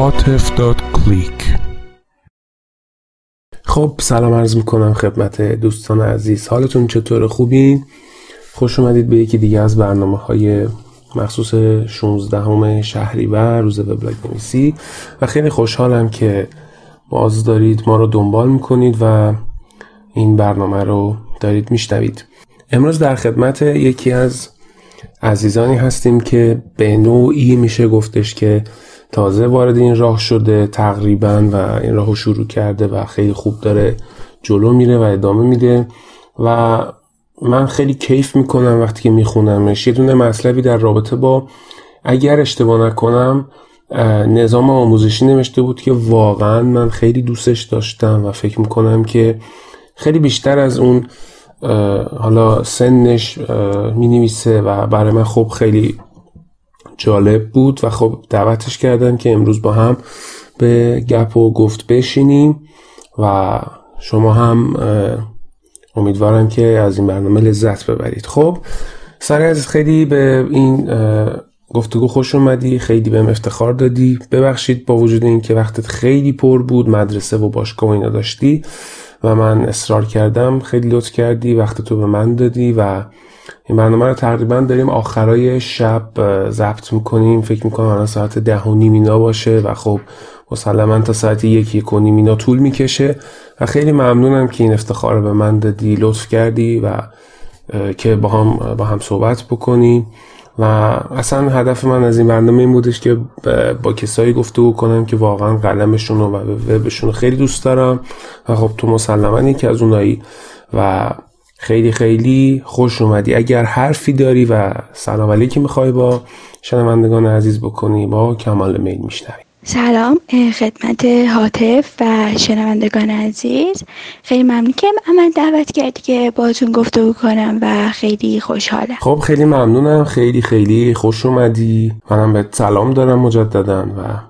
هاتف.click خب سلام عرض می‌کنم خدمت دوستان عزیز. حالتون چطور خوبین؟ خوش اومدید به یکی دیگه از برنامه های مخصوص 16 همه شهریور روز وبلاگ نویسی و خیلی خوشحالم که باز دارید ما رو دنبال می‌کنید و این برنامه رو دارید میشنوید. امروز در خدمت یکی از عزیزانی هستیم که به نوعی میشه گفتش که تازه وارد این راه شده تقریبا و این راه شروع کرده و خیلی خوب داره جلو میره و ادامه میده و من خیلی کیف می‌کنم وقتی که میخونمش. یه دونه مطلبی در رابطه با اگر اشتباه نکنم نظام آموزشی نوشته بود که واقعا من خیلی دوستش داشتم و فکر می‌کنم که خیلی بیشتر از اون حالا سنش می نویسه و برای من خب خیلی جالب بود و خب دعوتش کردم که امروز با هم به گپ و گفت بشینیم و شما هم امیدوارم که از این برنامه لذت ببرید. خب سر از خیلی به این گفتگو خوش اومدی خیلی بهم افتخار دادی. ببخشید با وجود اینکه وقتت خیلی پر بود مدرسه و باشگاه و اینا داشتی و من اصرار کردم خیلی لطف کردی وقت تو به من دادی و این برنامه رو تقریبا داریم آخرای شب ضبط می‌کنیم. فکر می‌کنم الان ساعت ده و نیم اینا باشه و خب مسلما تا ساعت یک یک و نیم اینا طول می‌کشه. و خیلی ممنونم که این افتخار رو به من دادی لطف کردی و که با هم, با هم صحبت بکنیم و اصلا هدف من از این برنامه این بودش که با کسایی گفته کنم که واقعا قلمشون و وبشون خیلی دوست دارم. و خب تو مسلما یکی از اونایی و خیلی خیلی خوش اومدی. اگر حرفی داری و سلام علیکی می‌خوای با شنوندگان عزیز بکنی با کمال میل میشنوی. سلام خدمت حاطف و شنوندگان عزیز. خیلی ممنون که من دعوت کردی که باتون گفته کنم و خیلی خوشحالم. خب خیلی ممنونم. خیلی خیلی خوش اومدی. منم به سلام دارم مجددا و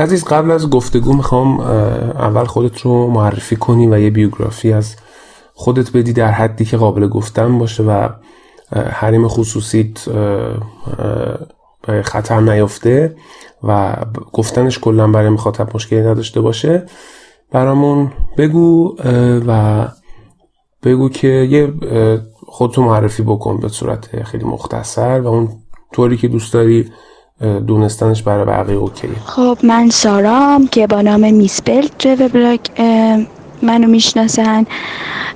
عزیز قبل از گفتگو می‌خوام اول خودت رو معرفی کنی و یه بیوگرافی از خودت بدی در حدی که قابل گفتن باشه و حریم خصوصیت خطر نیفته و گفتنش کلا برای مخاطب مشکلی نداشته باشه. برامون بگو و بگو که یه خودتو معرفی بکن به صورت خیلی مختصر و اون طوری که دوست داری دونستنش برای بقیه اوکی خب من سارام که با نام میسپل وبلاگ منو می‌شناسن.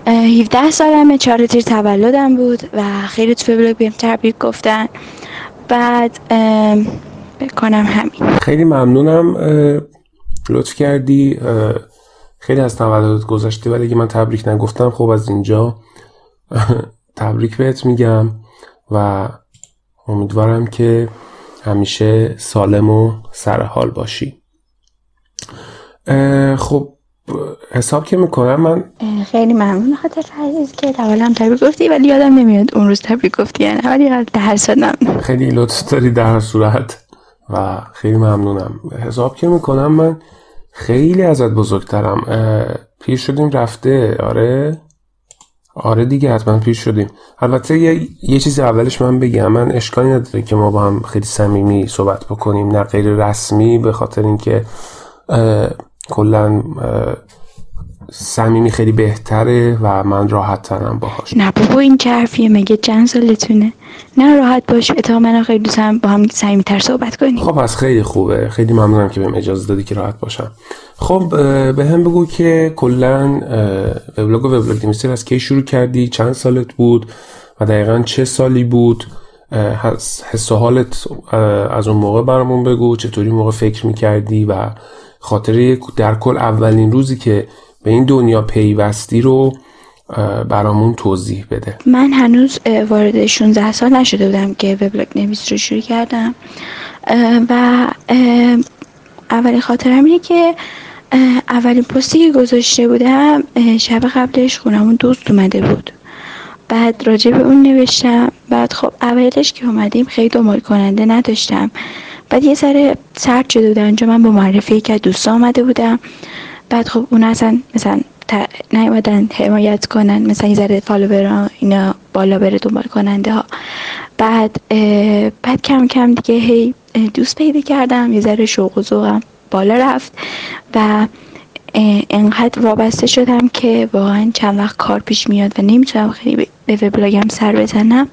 17 سالمه چهار تیر تولدم بود و خیلی تو وبلاگ بهم تبریک گفتن. بعد بکنم همین. خیلی ممنونم لطف کردی. خیلی از تولدت گذاشتی ولی اگه من تبریک نگفتم خب از اینجا تبریک بهت میگم و امیدوارم که همیشه سالم و سرحال باشی. خب حساب که می‌کنم من خیلی ممنون. خاطر عزیز که هم تبریک گفتی ولی یادم نمیاد اون روز تبریک گفتی یعنی ولی در صورت خیلی لطف داری در صورت و خیلی ممنونم. حساب که می‌کنم من خیلی ازت بزرگترم. پیر شدیم رفته. آره؟ آره دیگه حتما پیر شدیم. البته یه, یه چیز اولش من بگم. من اشکالی نداره که ما با هم خیلی صمیمی صحبت بکنیم نه غیر رسمی به خاطر اینکه کلا صمیمی خیلی بهتره و من راحت ترم باهاش. نه بابا این چه حرفیه مگه چند سالتونه؟ نه راحت باش. اتفاقا من خیلی دوستم با هم صمیمی تر صحبت کنیم. خب از خیلی خوبه. خیلی ممنونم که بهم اجازه دادی که راحت باشم. خب به هم بگو که کلا وبلاگ و وبلاگ نویسی از کی شروع کردی؟ چند سالت بود؟ و دقیقا چه سالی بود؟ حس و حالت از اون موقع برامون بگو. چطوری موقع فکر می‌کردی و خاطر در کل اولین روزی که به این دنیا پیوستی رو برامون توضیح بده. من هنوز وارد 16 سال نشده بودم که وبلاگ نویس رو شروع کردم. و اولین خاطرم اینه که اولین پستی که گذاشته بودم شب قبلش خونمون دوست اومده بود. بعد راجع به اون نوشتم. بعد خب اولش که اومدیم خیلی دنبال کننده نداشتم. بعد یه سر سرد شده بودن چون من با معرفی که دوست آمده بودم. بعد خب اون اصلا مثلا نیومدن حمایت کنن مثلا یه ذره اینا بالا بره دنبال کننده ها. بعد بعد کم کم دیگه هی دوست پیدا کردم یه ذره شوق و ذوقم بالا رفت و انقدر وابسته شدم که واقعا چند وقت کار پیش میاد و نمی‌تونم خیلی به وبلاگم سر بزنم.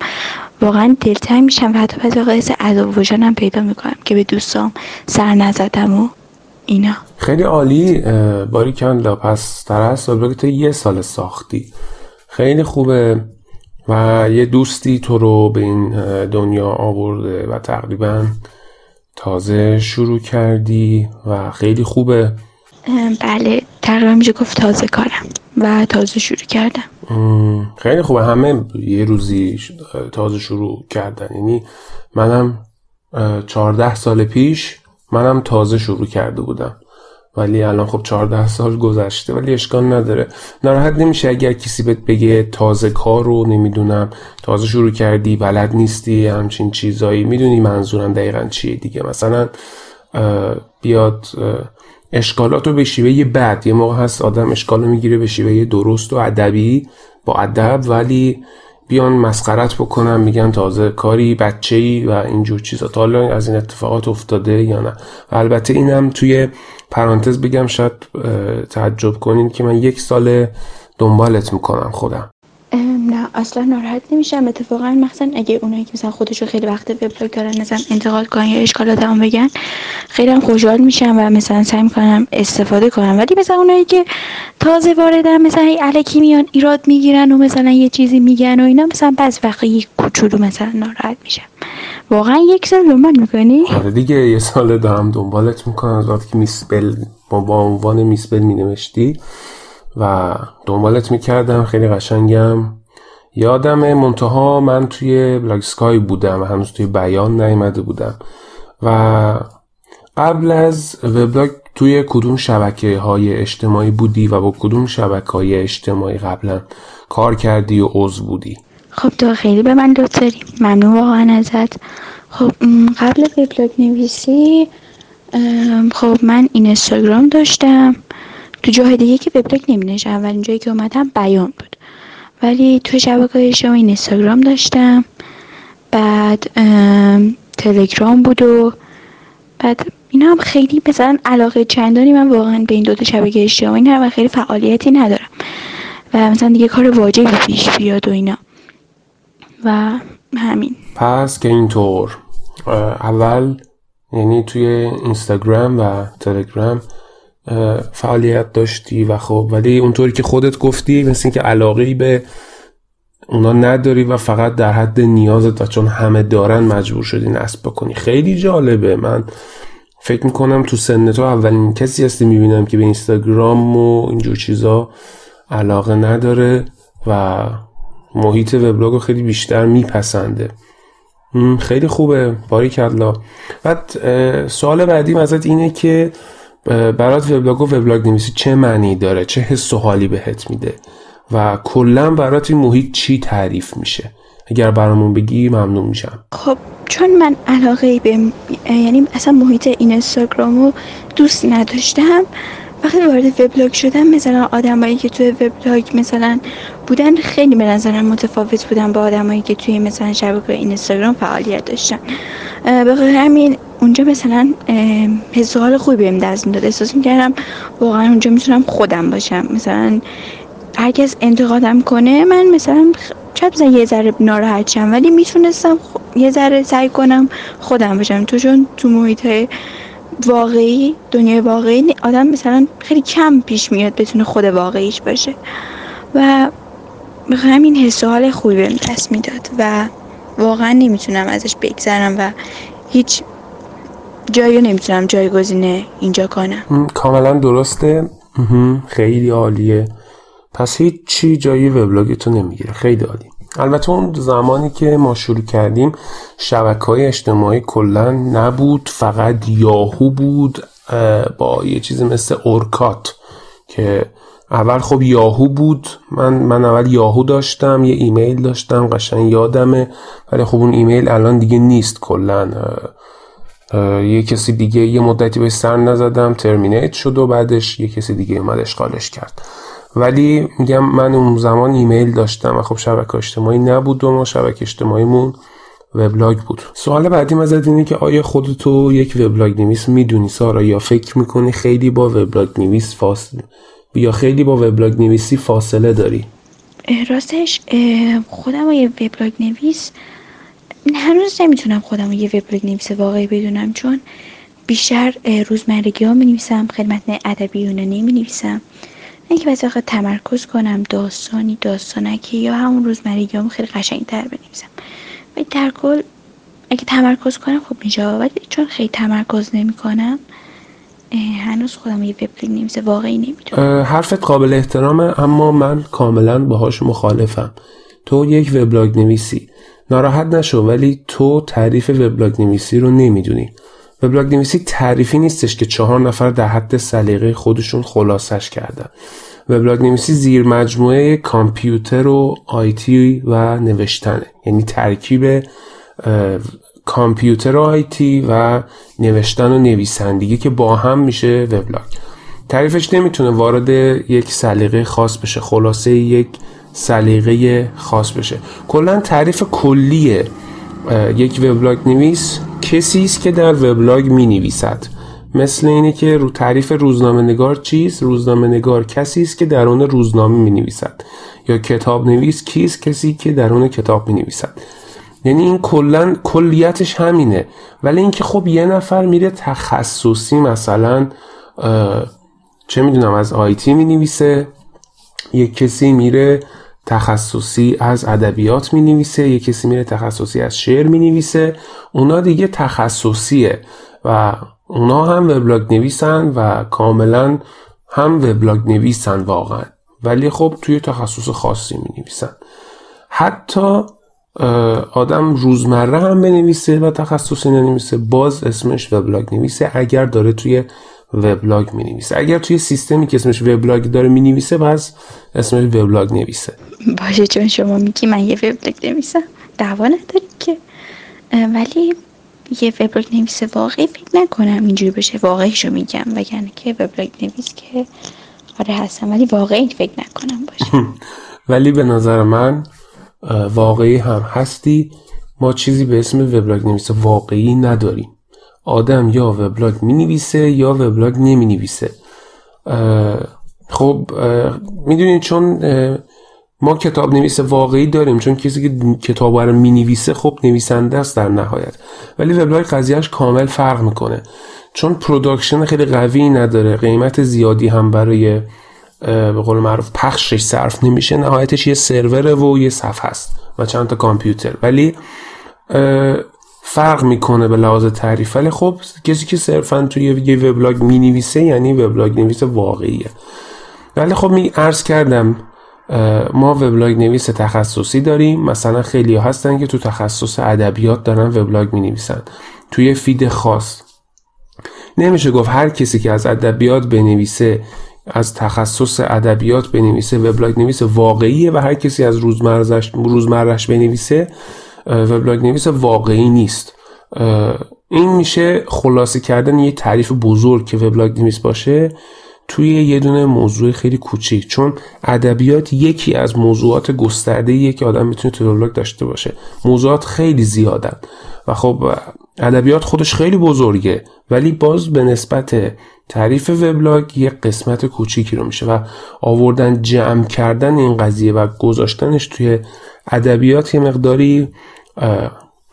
واقعا دلتنگ میشم و حتی بعضی قیس عذاب وجانم پیدا می‌کنم که به دوستام سر نزدم و اینا. خیلی عالی باری کن پس ترس وبلاگ تو یه سال ساختی. خیلی خوبه و یه دوستی تو رو به این دنیا آورده و تقریبا تازه شروع کردی و خیلی خوبه. بله. تقریبا میشه گفت تازه کارم. و تازه شروع کردم. خیلی خوبه. همه یه روزی تازه شروع کردن. یعنی منم چهارده سال پیش منم تازه شروع کرده بودم. ولی الان خب 14 سال گذشته ولی اشکال نداره. ناراحت نمیشه اگر کسی بهت بگه تازه کار رو نمی‌دونم تازه شروع کردی بلد نیستی همچین چیزایی. می‌دونی منظورم دقیقا چیه دیگه. مثلا بیاد اشکالات رو به شیوه بد یه موقع هست آدم اشکال می‌گیره به شیوه درست و ادبی با ادب ولی بیان مسخرت بکنن میگن تازه کاری بچه ای و اینجور چیزا. تا حالا از این اتفاقات افتاده یا نه. و البته اینم توی پرانتز بگم شاید تعجب کنین که من یک سال دنبالت می‌کنم خودم. نه اصلا ناراحت نمیشم. اتفاقا مثلا اگه اونایی که مثلا خودشو خیلی وقت وبلاگ دارن مثلا انتقال کنن یا اشکالات هم بگن خیلی هم خوشحال میشم و مثلا سعی می‌کنم استفاده کنم. ولی مثلا اونایی که تازه واردن مثلا هی الکی میان ایراد می‌گیرن و مثلا یه چیزی میگن و اینا مثلا بعض وقت یک کوچولو مثلا ناراحت میشم. واقعا یک سال دنبال می‌کنی؟ آره دیگه یه سال دارم دنبالت می‌کنم. از وقتی که میسپل با عنوان میسپل مینوشتی و دنبالت می‌کردم. خیلی قشنگم. یادم منتها من توی بلاگ سکای بودم و هنوز توی بیان نیامده بودم. و قبل از وبلاگ توی کدوم شبکه های اجتماعی بودی و با کدوم شبکه های اجتماعی قبلا کار کردی و عضو بودی؟ خب تو خیلی به من دوست داری. ممنون واقعا ازت. خب قبل وبلاگ نویسی خب من این اینستاگرام داشتم. تو جای دیگه که وبلاگ نمی اولین جایی که اومدم بیان بود. ولی تو شبکه این اینستاگرام داشتم بعد تلگرام بود و بعد اینا هم خیلی مثلا علاقه چندانی من واقعا به این دوتا شبکه اجتماعی ندارم و خیلی فعالیتی ندارم و مثلا دیگه کار واجبی پیش بیاد و اینا. و همین. پس که اینطور اول یعنی توی اینستاگرام و تلگرام فعالیت داشتی و خب ولی اونطوری که خودت گفتی مثل اینکه علاقه به اونا نداری و فقط در حد نیازت و چون همه دارن مجبور شدی نصب بکنی. خیلی جالبه. من فکر می‌کنم تو سن تو اولین کسی هستی می‌بینم که به اینستاگرام و اینجور چیزا علاقه نداره و محیط وبلاگ خیلی بیشتر میپسنده. خیلی خوبه. باری کلا. بعد سوال بعدی ازت اینه که برات وبلاگ و وبلاگ نویسی چه معنی داره چه حس و حالی بهت میده. و کلا برات این محیط چی تعریف میشه. اگر برامون بگی ممنون میشم. خب چون من علاقه به یعنی اصلا محیط این اینستاگرامو دوست نداشتم وقتی وارد وبلاگ شدم مثلا آدمایی که توی وبلاگ مثلا بودن خیلی به نظرم متفاوت بودن با آدمایی که توی مثلا شبکه اینستاگرام فعالیت داشتن. به همین اونجا مثلا حس حال خوبی بهم دست می‌داد احساس می‌کردم واقعا اونجا می‌تونم خودم باشم. مثلا هر کس انتقادم کنه من مثلا شاید مثلا یه ذره ناراحت شم ولی می‌تونستم یه ذره سعی کنم خودم باشم. تو چون تو محیط واقعی دنیای واقعی آدم مثلا خیلی کم پیش میاد بتونه خود واقعیش باشه. و همین حس حال خوبی بهم دست می‌داد و واقعا نمی‌تونم ازش بگذرم و هیچ جایی نمی‌تونم جایگزین اینجا کنم. کاملا درسته. خیلی عالیه. پس هیچ چی جایی وبلاگ تو نمی‌گیره. خیلی عالی. البته اون زمانی که ما شروع کردیم شبکه های اجتماعی کلا نبود فقط یاهو بود با یه چیزی مثل اورکات که اول خب یاهو بود. من من اول یاهو داشتم یه ایمیل داشتم قشنگ یادمه. ولی خب اون ایمیل الان دیگه نیست کلا. یه کسی دیگه یه مدتی به سر نزدم ترمینیت شد و بعدش یه کسی دیگه اومد اشغالش کرد. ولی میگم من اون زمان ایمیل داشتم و خب شبکه اجتماعی نبود و ما شبکه اجتماعیمون وبلاگ بود. سوال بعدی ازت اینه که آیا خودتو یک وبلاگ نویس می‌دونی سارا؟ یا فکر می‌کنی خیلی با وبلاگ نویس فاصله یا خیلی با وبلاگ نویسی فاصله داری؟ راستش خودم یه وبلاگ نویس هنوز نمی‌تونم خودم یه وبلاگ نویس واقعی بدونم چون بیشتر روزمرگی ها می نویسم خدمت ادبیونه نمی نویسم اینکه بعضی تمرکز کنم داستانی داستانکی یا همون روزمرگی ها خیلی قشنگ تر بنویسم. ولی در کل اگه تمرکز کنم خب میشه ولی چون خیلی تمرکز نمی کنم هنوز خودم یه وبلاگ نویس واقعی نمی‌دونم حرفت قابل احترامه اما من کاملا باهاش مخالفم. تو یک وبلاگ نویسی. ناراحت نشو ولی تو تعریف وبلاگ نویسی رو نمی‌دونی. وبلاگ نویسی تعریفی نیستش که چهار نفر در حد سلیقه خودشون خلاصش کردن. وبلاگ نویسی زیر مجموعه کامپیوتر و آیتی و نوشتنه. یعنی ترکیب کامپیوتر و آیتی و نوشتن و نویسندگی که با هم میشه وبلاگ. تعریفش نمی‌تونه وارد یک سلیقه خاص بشه. خلاصه یک سلیقه خاص بشه. کلا تعریف کلیه یک وبلاگ نویس کسی است که در وبلاگ می نویسد مثل اینه که رو تعریف روزنامه نگار چیست روزنامه نگار کسی است که درون روزنامه می نویسد یا کتاب نویس کیست کسی که درون کتاب می نویسد یعنی این کلا کلیتش همینه. ولی اینکه خب یه نفر میره تخصصی مثلا چه می‌دونم از آیتی می نویسه یک کسی میره تخصصی از ادبیات می نویسه یه کسی میره تخصصی از شعر می نویسه اونا دیگه تخصصیه و اونا هم وبلاگ نویسن و کاملا هم وبلاگ نویسن واقعا. ولی خب توی تخصص خاصی می نویسن حتی آدم روزمره هم بنویسه و تخصصی ننویسه. باز اسمش وبلاگ نویسه. اگر داره توی وبلاگ می نویسه اگر توی سیستمی که اسمش وبلاگ داره می نویسه پس اسمش وبلاگ نویسه. باشه چون شما میگی من یه وبلاگ نویسم؟ دعوا نداریم که؟ ولی یه وبلاگ نویسه واقعی فکر نکنم اینجوری بشه. واقعیشو میگم وگرنه که وبلاگ نویس که آره هستم ولی واقعی فکر نکنم باشه. ولی به نظر من واقعی هم هستی. ما چیزی به اسم وبلاگ نویسه واقعی نداریم. آدم یا وبلاگ می نویسه یا وبلاگ نمی نویسه خب می‌دونید چون ما کتاب نویس واقعی داریم چون کسی که کتاب رو می نویسه خب نویسنده است در نهایت. ولی وبلاگ قضیهش کامل فرق می‌کنه. چون production خیلی قوی نداره قیمت زیادی هم برای به قول معروف پخشش صرف نمیشه نهایتش یه سرور و یه صفحه هست و چند تا کامپیوتر. ولی فرق می‌کنه به لحاظ تعریف. ولی خب کسی که صرفا توی یه وبلاگ می نویسه یعنی وبلاگ نویس واقعیه. ولی خب می عرض کردم ما وبلاگ نویس تخصصی داریم. مثلا خیلی هستن که تو تخصص ادبیات دارن وبلاگ می نویسن توی field خاص. نمیشه گفت هر کسی که از ادبیات بنویسه از تخصص ادبیات بنویسه وبلاگ نویس واقعیه و هر کسی از روزمرش روزمرش بنویسه وبلاگ نویس واقعی نیست. این میشه خلاصه کردن یه تعریف بزرگ که وبلاگ نویس باشه توی یه دونه موضوع خیلی کوچیک چون ادبیات یکی از موضوعات گسترده که آدم می‌تونه تو وبلاگ داشته باشه. موضوعات خیلی زیادن و خب ادبیات خودش خیلی بزرگه ولی باز به نسبت تعریف وبلاگ یه قسمت کوچیکی رو میشه و آوردن جمع کردن این قضیه و گذاشتنش توی ادبیات یه مقداری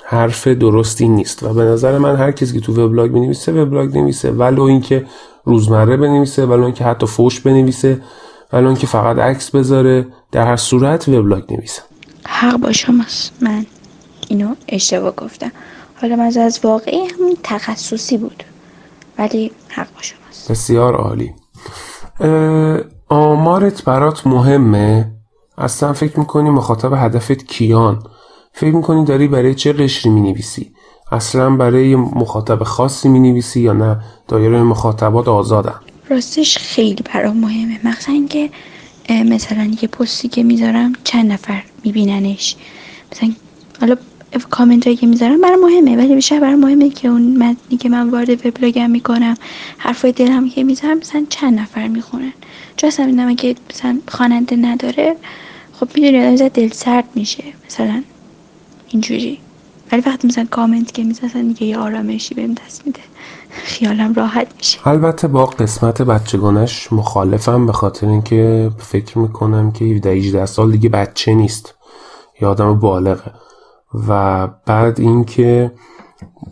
حرف درستی نیست. و به نظر من هر کسی که تو وبلاگ بنویسه وبلاگ نویسه ولو اینکه روزمره بنویسه ولو اینکه حتی فوش بنویسه ولو اینکه فقط عکس بذاره در هر صورت وبلاگ نویسه حق با شماست. من اینو اشتباه گفتم. حالا من از واقعی همین تخصصی بود. ولی حق با شماست. بسیار عالی. آمارت برات مهمه؟ اصلا فکر می‌کنی مخاطب هدفت کیان؟ فکر می‌کنی داری برای چه قشری می‌نویسی؟ اصلا برای مخاطب خاصی می‌نویسی یا نه؟ دایره مخاطبات آزادن. راستش خیلی برام مهمه. مخصوصا اینکه مثلا یه پستی که می‌ذارم چند نفر میبیننش. مثلا حالا کامنت هایی که می‌ذارم برای مهمه ولی بیشتر برای مهمه که اون متنی که من وارد وبلاگم می‌کنم حرفای دلم که می‌ذارم مثلا چند نفر می‌خونن. چون اصلا که مثلا خواننده نداره خب می‌دونی آدم دل سرد میشه. مثلا اینجوری. ولی وقتی مثلا کامنت که می‌زنن دیگه یه آرامشی بهم دست میده. خیالم راحت میشه. البته با قسمت بچگانش مخالفم به خاطر اینکه فکر می‌کنم که 17 18 سال دیگه بچه نیست. یا آدم بالغه. و بعد اینکه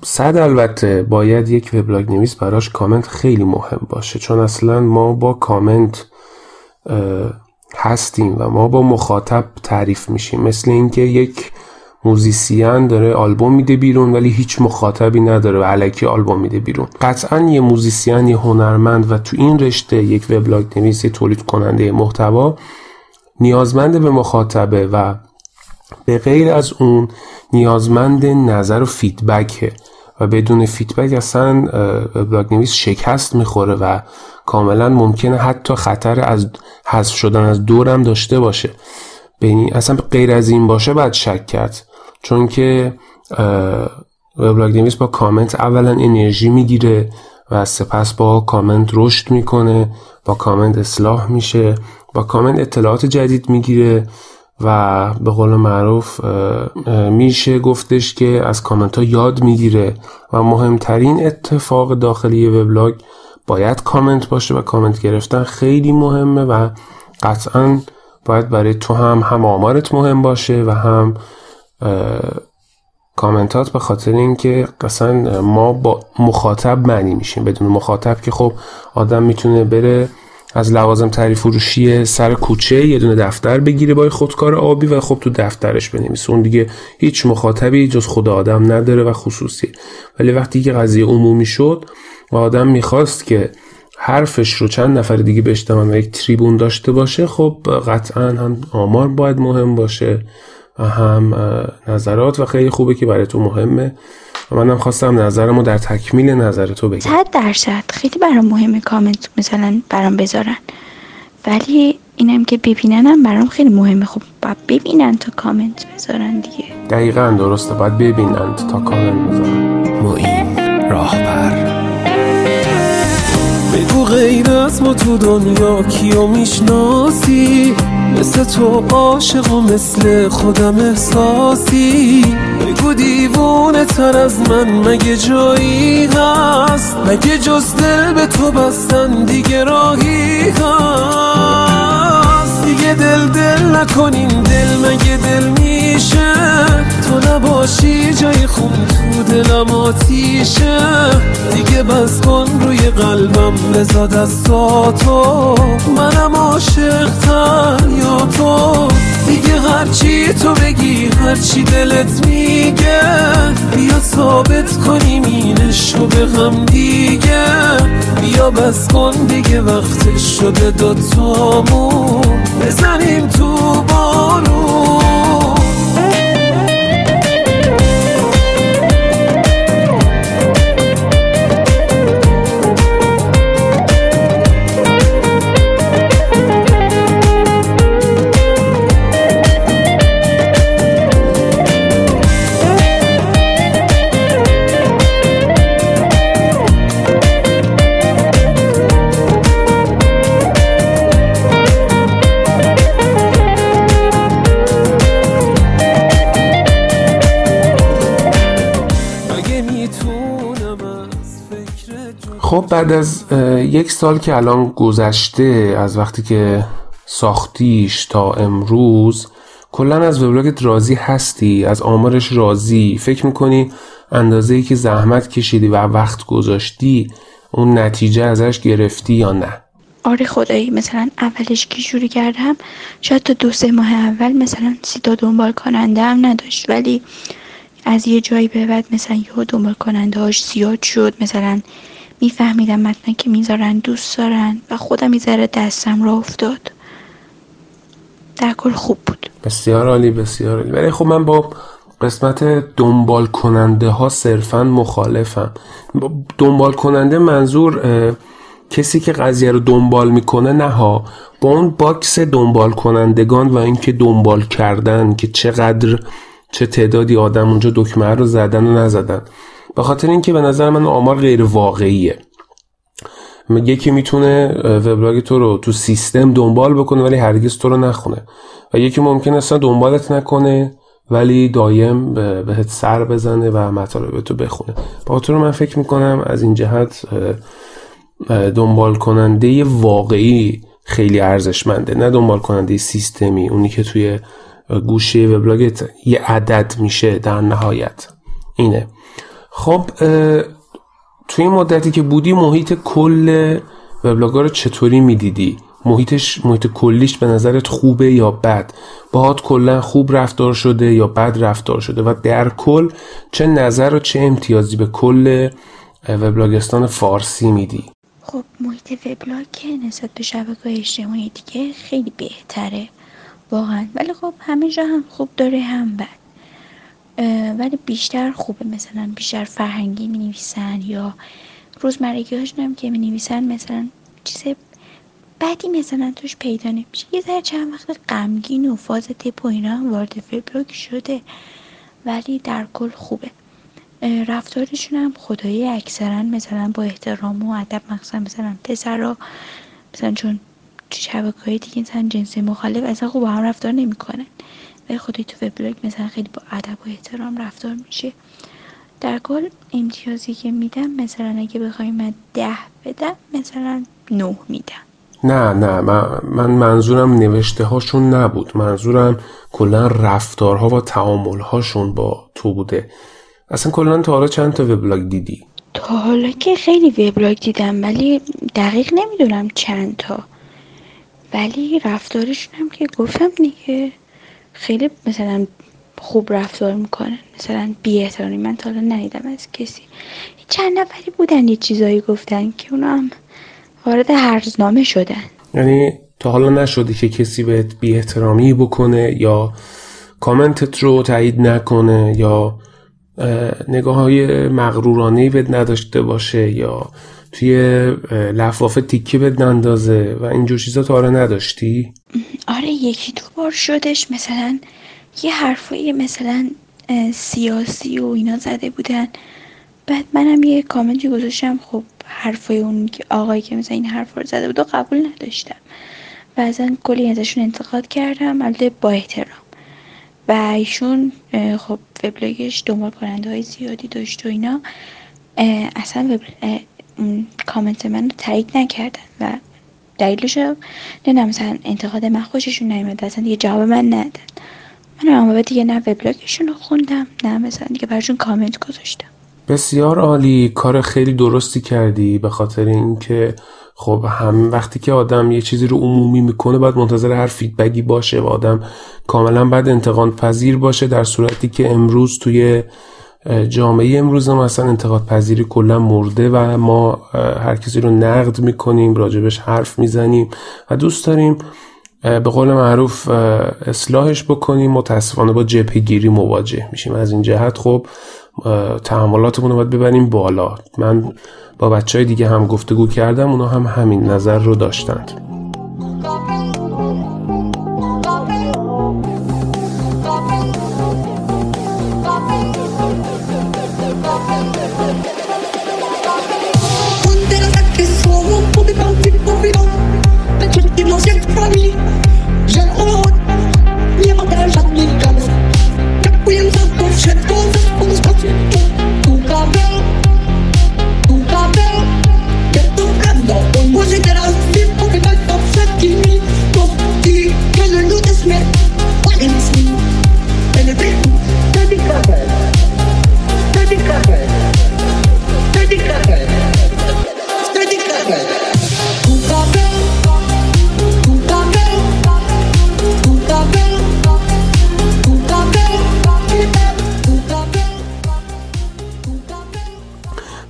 صد البته باید یک وبلاگ نویس براش کامنت خیلی مهم باشه. چون اصلا ما با کامنت هستیم و ما با مخاطب تعریف میشیم. مثل اینکه یک musician داره آلبوم میده بیرون ولی هیچ مخاطبی نداره و الکی آلبوم میده بیرون. قطعا یه musician یه هنرمند و تو این رشته یک وبلاگ نویس تولید کننده محتوا نیازمند به مخاطبه و به غیر از اون نیازمند نظر و feedback ه و بدون feedback اصلا وبلاگ نویس شکست می‌خوره و کاملا ممکنه حتی خطر از حذف شدن از دورم داشته باشه. اصلا غیر از این باشه بعد شک کرد. چون که وبلاگ نویس با کامنت اولا انرژی می‌گیره و سپس با کامنت رشد می‌کنه با کامنت اصلاح میشه با کامنت اطلاعات جدید می‌گیره و به قول معروف میشه گفتش که از کامنت ها یاد می‌گیره و مهمترین اتفاق داخلی وبلاگ باید کامنت باشه و کامنت گرفتن خیلی مهمه و قطعا باید برای تو هم هم آمارت مهم باشه و هم کامنتات به خاطر اینکه قصلا ما با مخاطب معنی میشیم بدون مخاطب که خب آدم می‌تونه بره از لوازم تعریف فروشی سر کوچه یه دونه دفتر بگیره با خودکار آبی و خب تو دفترش بنویسه. اون دیگه هیچ مخاطبی جز خود آدم نداره و خصوصی. ولی وقتی که قضیه عمومی شد و آدم می‌خواست که حرفش رو چند نفر دیگه بشنون و یک تریبون داشته باشه خب قطعا هم آمار باید مهم باشه. و هم نظرات و خیلی خوبه که برای تو مهمه. و منم خواستم نظرمو در تکمیل نظر تو بگم. صد درصد. خیلی برام مهمه کامنت مثلا برام بذارن. ولی اینم که ببیننم برام خیلی مهمه. خب باید ببینن تا کامنت بذارن دیگه. دقیقا درسته. باید ببینن تا کامنت بذارن. معین راهبر. بگو غیر از ما تو دنیا کیو می‌شناسی؟ مثل تو عاشق و مثل خودم احساسی. بگو دیوونه تر از من مگه جایی هست؟ مگه جز دل به تو بستن دیگه راهی هست؟ دیگه دل دل نکنین دل مگه دل میشه؟ تو نباشی جای خون تو دلم آتیشه. دیگه بس کن روی قلبم بزا دستاتو. منم عاشق یا تو؟ دیگه هرچی تو بگی هرچی دلت میگه بیا ثابت کنیم اینشو به غم دیگه. بیا بس کن دیگه وقتش شده دوتامون بزنیم تو بارون. خب بعد از یک سال که الان گذشته از وقتی که ساختیش تا امروز کلا از وبلاگت راضی هستی؟ از آمارش راضی؟ فکر می‌کنی اندازه ای که زحمت کشیدی و وقت گذاشتی اون نتیجه ازش گرفتی یا نه؟ آره خدایی مثلا اولش که شروع کردم؟ شاید تا دو سه ماه اول مثلا سی تا دنبال کننده هم نداشت ولی از یه جایی به بعد مثلا یه دنبال کننده هاش زیاد شد مثلا میفهمیدم متن که می‌ذارن دوست دارن و خودم ذره دستم را افتاد. در کل خوب بود. بسیار عالی بسیار عالی. ولی خب من با قسمت دنبال کننده ها صرفا مخالفم. دنبال کننده منظور کسی که قضیه رو دنبال می‌کنه نه ها. با اون باکس دنبال کنندگان و اینکه دنبال کردن که چقدر چه تعدادی آدم اونجا دکمه رو زدن و نزدن. به خاطر اینکه به نظر من آمار غیر واقعیه. یکی می‌تونه وبلاگ تو رو تو سیستم دنبال بکنه ولی هرگز تو رو نخونه. و یکی ممکن اصلا دنبالت نکنه ولی دایم بهت سر بزنه و مطالب تو بخونه. با تو من فکر می‌کنم از این جهت دنبال کننده واقعی خیلی ارزشمنده. نه دنبال کننده سیستمی اونی که توی گوشه وبلاگت یه عدد میشه در نهایت. اینه. خب توی این مدتی که بودی محیط کل وبلاگا رو چطوری می‌دیدی؟ محیطش محیط کلیش به نظرت خوبه یا بد؟ باهات کلا خوب رفتار شده یا بد رفتار شده؟ و در کل چه نظر و چه امتیازی به کل وبلاگستان فارسی میدی؟ خب محیط وبلاگ که نسبت به شبکه اجتماعی دیگه خیلی بهتره واقعا. ولی خب همه جا هم خوب داره هم بد. ولی بیشتر خوبه. مثلا بیشتر فرهنگی می نویسن یا روزمرگی هاشون که می نویسن مثلا چیز بعدی مثلا توش پیدا نمیشه. یه ذره چند وقت غمگین و فاز تپ و اینا هم وارد وبلاگ شده. ولی در کل خوبه. رفتارشون هم خدایی اکثرا مثلا با احترام و ادب مخصوصا مثلا پسرا. مثلا چون شبکه های دیگه مثلا جنسی مخالف اصلا خوب با هم رفتار نمی‌کنن. و خودی تو وبلاگ مثلا خیلی با ادب و احترام رفتار میشه در کل امتیازی که میدم مثلا اگه بخوایم من ده بدم مثلا نه میدم. نه نه من, من منظورم نوشته هاشون نبود. منظورم کلا رفتارها و تعامل هاشون با تو بوده. اصلا کلا تا حالا چند تا وبلاگ دیدی؟ تا حالا که خیلی وبلاگ دیدم ولی دقیق نمی‌دونم چند تا. ولی رفتارشون هم که گفتم دیگه. خیلی مثلا خوب رفتار می‌کنن مثلا بی من تا حالا ندیدم از کسی. چند نفری بودن یه چیزایی گفتن که اونا هم وارد هرزنامه شدن. یعنی تا حالا نشده که کسی بهت بی احترامی بکنه یا کامنتت رو تایید نکنه یا نگاه های مغرورانه بهت نداشته باشه یا توی لفافه تیکه بهت نندازه و اینجور چیزا تا حالا نداشتی؟ آره یکی دو بار شدش. مثلا یه حرفایی مثلا سیاسی و اینا زده بودن. بعد منم یه کامنتی گذاشتم. خب حرفای اون آقایی که مثلا این حرف رو زده بود و قبول نداشتم. و ازن کلی ازشون انتقاد کردم. البته با احترام. و ایشون خب وبلاگش دنبال کننده های زیادی داشت و اینا. اصلا کامنت من رو تایید نکردن و دلیلش نه مثلا انتقاد من خوششون نیومد اصلا دیگه جواب من ندن من اما دیگه نه وبلاگشون رو خوندم نه مثلا دیگه برشون کامنت گذاشتم. بسیار عالی کار خیلی درستی کردی. به خاطر اینکه خب هم وقتی که آدم یه چیزی رو عمومی می‌کنه باید منتظر هر فیدبکی باشه و آدم کاملا باید انتقاد پذیر باشه در صورتی که امروز توی جامعه امروز ما اصلا انتقاد پذیری کلا مرده و ما هر کسی رو نقد می‌کنیم راجبش حرف می‌زنیم و دوست داریم به قول معروف اصلاحش بکنیم متاسفانه با جبهگیری مواجه میشیم. از این جهت خب تحملاتمون رو باید ببریم بالا. من با بچه های دیگه هم گفتگو کردم اونا هم همین نظر رو داشتند.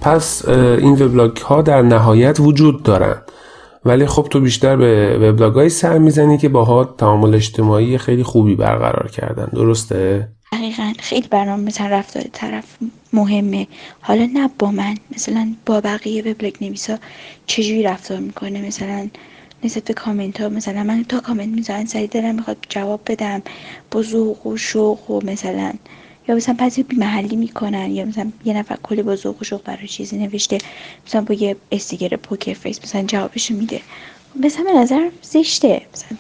پس این وبلاگ ها در نهایت وجود دارن. ولی خب تو بیشتر به وبلاگ سر می‌زنی که باها تعامل اجتماعی خیلی خوبی برقرار کردن. درسته؟ دقیقا. خیلی برنامه مثلا رفتار طرف مهمه. حالا نه با من. مثلا با بقیه وبلاگ نویسا چجوری رفتار می‌کنه؟ مثلا نسبت به کامنت ها مثلا من تا کامنت می‌ذارن سری دارم می‌خواد جواب بدم. با ذوق و شوق و مثلا یا مثلا بعضی بی محلی می‌کنن یا مثلا یه نفر کلی با ذوق و شوق برای چیزی نوشته مثلا با یه استیکر poker face مثلا جوابش میده. مثلا به نظر زشته. مثلا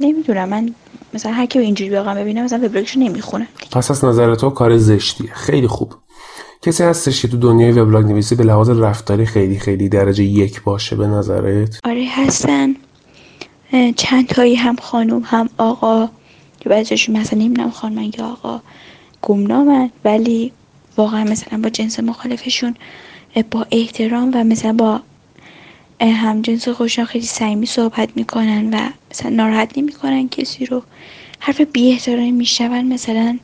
نمی‌دونم. من مثلا هر کی اینجوری واقعا ببینه مثلا وبلاگشو نمی‌خونه. پس از نظر تو کار زشتیه. خیلی خوب. کسی هستش که تو دنیای وبلاگ نویسی به لحاظ رفتاری خیلی خیلی درجه یک باشه به نظرت؟ آره هستن. چند تایی هم خانوم هم آقا. که بعضیشون مثلا نمی‌دونم خانم یا آقا. گمنامن ولی واقعا مثلا با جنس مخالفشون با احترام و مثلا با هم جنس خوشان خیلی سعیمی صحبت می‌کنن و مثلا ناراحت نمی‌کنن کسی رو. حرف بی احترامی میشنون مثلا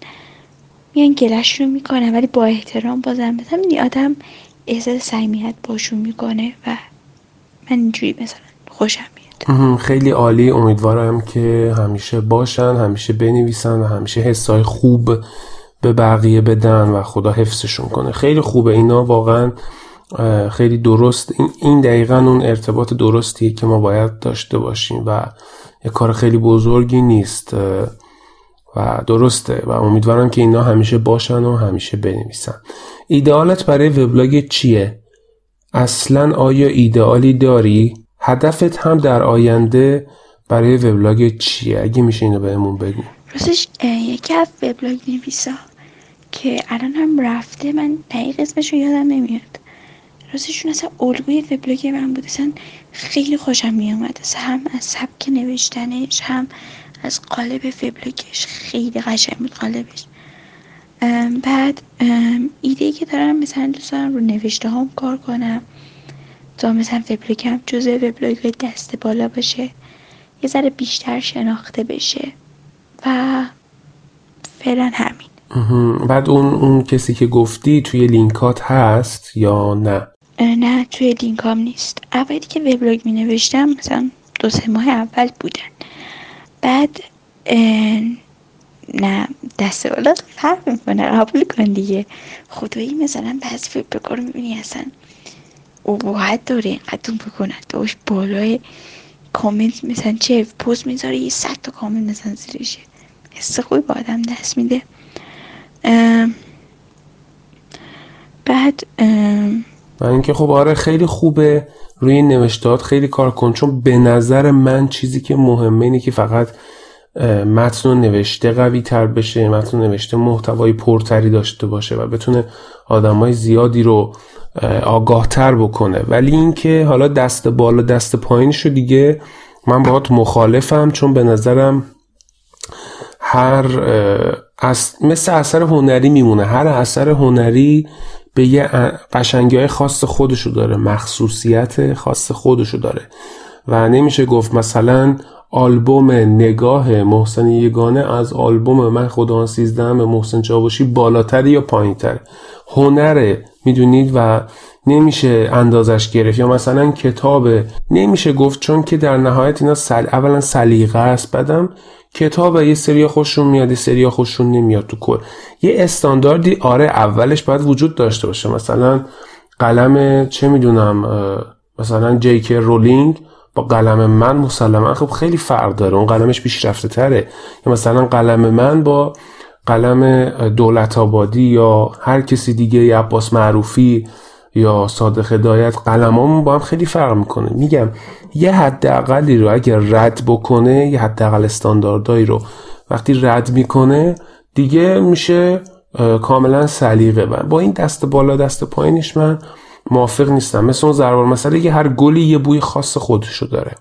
میان گلش رو می‌کنن ولی با احترام بازم مثلا این آدم احساس صمیمیت باشون می‌کنه و من اینجوری مثلا خوشم میاد. خیلی عالی. امیدوارم که همیشه باشن همیشه بنویسن و همیشه حسای خوب به بقیه بدن و خدا حفظشون کنه خیلی خوبه اینا واقعا خیلی درست این دقیقا اون ارتباط درستیه که ما باید داشته باشیم و یه کار خیلی بزرگی نیست و درسته و امیدوارم که اینا همیشه باشن و همیشه بنویسن ایدئالت برای وبلاگ چیه؟ اصلا آیا ایدئالی داری؟ هدفت هم در آینده برای وبلاگ چیه؟ اگه میشه اینو بهمون بگو راستش یکی از وبلاگ نویسا که الان هم رفته من دقیق اسمش رو یادم نمیاد. راستشون اصلا الگوی وبلاگ من بود. اصلا خیلی خوشم میومد هم از سبک نوشتنش هم از قالب وبلاگش. خیلی قشنگ بود قالبش. بعد ایده ای که دارم مثلا دوست دارم رو نوشته هم کار کنم. تا مثلا وبلاگم جزء وبلاگ دست بالا باشه. یه ذره بیشتر شناخته بشه. و فعلا همین. بعد اون اون کسی که گفتی توی لینکات هست یا نه؟ نه توی لینکام نیست. اولی که وبلاگ می نوشتم مثلا دو سه ماه اول بودن. بعد نه دست بالا فرق می‌کنه قبول کن دیگه. خدایی مثلا بعض وبلاگ رو می‌بینی اصلا ابهت داره اینقدر بکنن داشت بالای کامنت مثلا چه پست می‌ذاره یه صد تا کامنت مثلا زیرشه. حس خوبی با آدم دست میده. بعد و اینکه خب آره خیلی خوبه روی نوشتهات خیلی کار کن چون به نظر من چیزی که مهمه اینه که فقط متن نوشته قوی تر بشه متن نوشته محتوای پرتری داشته باشه و بتونه آدمای زیادی رو آگاه تر بکنه. ولی اینکه حالا دست بالا دست پایینشو دیگه من باهات مخالفم چون به نظرم هر مثل اثر هنری میمونه. هر اثر هنری به یه قشنگی های خاص خودشو داره. مخصوصیت خاص خودشو داره. و نمیشه گفت مثلا آلبوم نگاه محسن یگانه از آلبوم من خدا سیزدهم محسن چاوشی بالاتر یا پایینتر. هنره می‌دونید؟ و نمیشه اندازش گرفت یا مثلا کتاب نمیشه گفت چون که در نهایت اینا سل... اولا سلیقه است بعدم کتاب یه سری خوششون میاد یه سری خوششون نمیاد تو کل. یه استانداردی آره اولش باید وجود داشته باشه. مثلا قلم چه می‌دونم مثلا جیک رولینگ با قلم من مسلما خب خیلی فرق داره. اون قلمش پیشرفته تره. یا مثلا قلم من با قلم دولت آبادی یا هر کسی دیگه یا عباس معروفی یا صادق هدایت قلمامون با هم خیلی فرق می‌کنه. میگم یه حداقلی رو اگر رد بکنه یه حداقل استانداردهایی رو وقتی رد می‌کنه دیگه میشه کاملا سلیقه. و با این دست بالا دست پایینش من موافق نیستم. مثل اون ضربال مثلا یه هر گلی یه بوی خاص خودشو داره.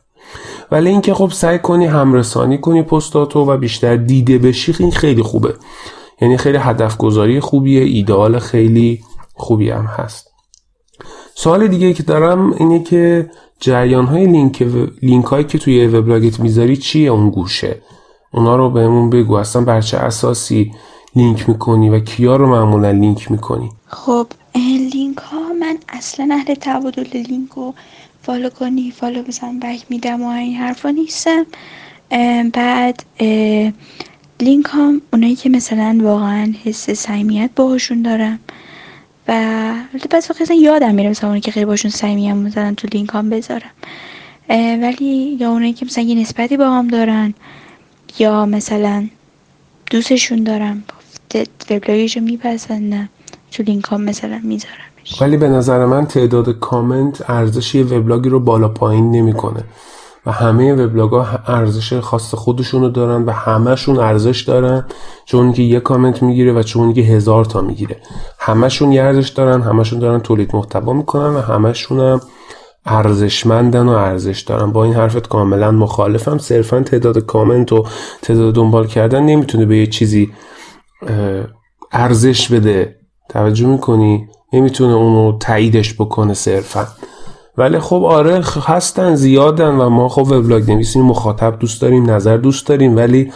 ولی اینکه خب سعی کنی همرسانی کنی پستاتو و بیشتر دیده بشی این خیلی خوبه. یعنی خیلی هدف گذاری خوبیه ایدئال خیلی خوبی هم هست. سوال دیگه که دارم اینه که جریان های لینک, و... لینک هایی که توی وبلاگت می‌ذاری چیه اون گوشه؟ اونا رو بهمون بگو. اصلا بر چه اساسی لینک می‌کنی و کیا رو معمولا لینک می‌کنی؟ خب لینک ها من اصلا اهل تبادل لینک رو follow کنی follow بزن back میدم و این حرفا نیستم. بعد لینک ها اونایی که مثلا واقعا حس صمیمیت باهاشون دارم. و بعضی وقت یادم میره مثلا اونایی که خیلی باشون صمیمیت مثلا تو لینک هم بذارم ولی یا اونایی که مثلا یه نسبتی با هم دارن یا مثلا دوستشون دارم وبلاگشو میپسندم تو لینک هم مثلا می‌ذارم ولی به نظر من تعداد کامنت ارزش یه وبلاگی رو بالا پایین نمی‌کنه. و همه وبلاگ ها ارزش خاص خودشونو دارن و همهشون ارزش دارن. چون که یه کامنت می‌گیره و چون که هزار تا می‌گیره. همهشون یه ارزش دارن همهشون دارن تولید محتوا می‌کنن و همهشون هم ارزشمندن و ارزش دارن. با این حرفت کاملا مخالفم. صرفا تعداد کامنت و تعداد دنبال کردن نمی‌تونه به یه چیزی ارزش بده. توجه می‌کنی؟ نمی‌تونه اونو تاییدش بکنه صرفا. ولی خب آره هستن زیادن و ما خب وبلاگ نویسیم مخاطب دوست داریم نظر دوست داریم ولی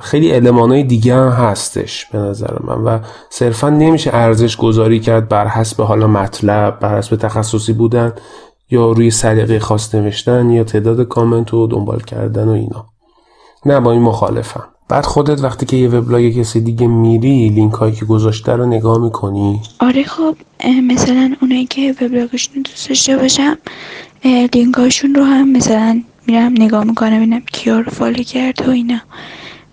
خیلی های دیگه هم هستش به نظر من و صرفا نمیشه ارزش گذاری کرد بر حسب حالا مطلب بر حسب تخصصی بودن یا روی سلیقه خاص نوشتن یا تعداد کامنت و دنبال کردن و اینا. نه با این مخالفم. بعد خودت وقتی که یه وبلاگ کسی دیگه میری لینک هایی که گذاشته رو نگاه می‌کنی؟ آره خب مثلا اونایی که وبلاگشون دوست داشته باشم لینکاشون رو هم مثلا میرم نگاه می‌کنم ببینم کیا رو follow کرد و اینا.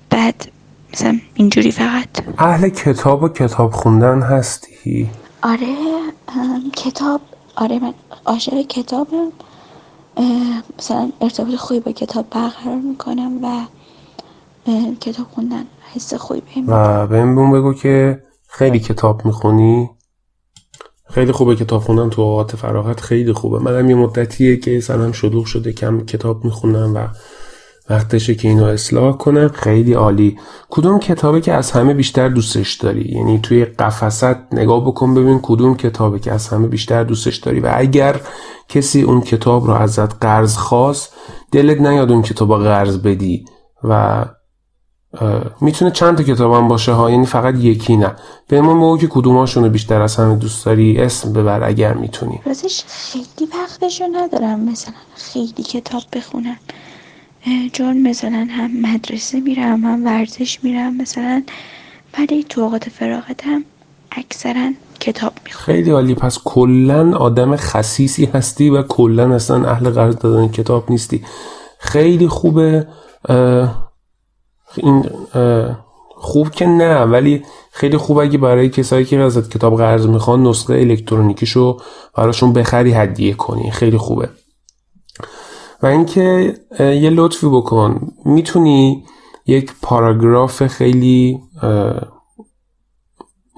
بعد مثلا اینجوری فقط. اهل کتاب و کتاب خوندن هستی؟ آره کتاب آره من عاشق کتابم. مثلا ارتباط خوبی با کتاب برقرار می‌کنم و کتاب خوندن. حس خوبی بهم و بهم بگو که خیلی کتاب می‌خونی. خیلی خوبه کتاب خوندن تو اوقات فراغت. خیلی خوبه. منم یه مدتیه که سرم شلوغ شده کم کتاب می‌خونم و وقتشه که اینو اصلاح کنم. خیلی عالی. کدوم کتابه که از همه بیشتر دوستش داری؟ یعنی توی قفست نگاه بکن ببین کدوم کتابه که از همه بیشتر دوستش داری. و اگر کسی اون کتاب رو ازت قرض خواست دلت نیاد اون کتاب قرض بدی و می‌تونه چند تا کتاب هم باشه ها یعنی فقط یکی نه. به ما بگو که کدوماشون رو بیشتر از همه دوست داری اسم ببر اگر می‌تونی. راستش خیلی وقتشو ندارم مثلا خیلی کتاب بخونم. چون مثلا هم مدرسه میرم هم ورزش میرم مثلا ولی تو اوقات فراغتم اکثرا کتاب می‌خونم. خیلی عالی. پس کلا آدم خصیصی هستی و کلا اصلا اهل قرض دادن کتاب نیستی. خیلی خوبه. این خوب که نه ولی خیلی خوب اگه برای کسایی که ازت کتاب قرض می‌خوان نسخه الکترونیکیشو براشون بخری هدیه کنی. خیلی خوبه. و اینکه یه لطفی بکن. می‌تونی یک پاراگراف خیلی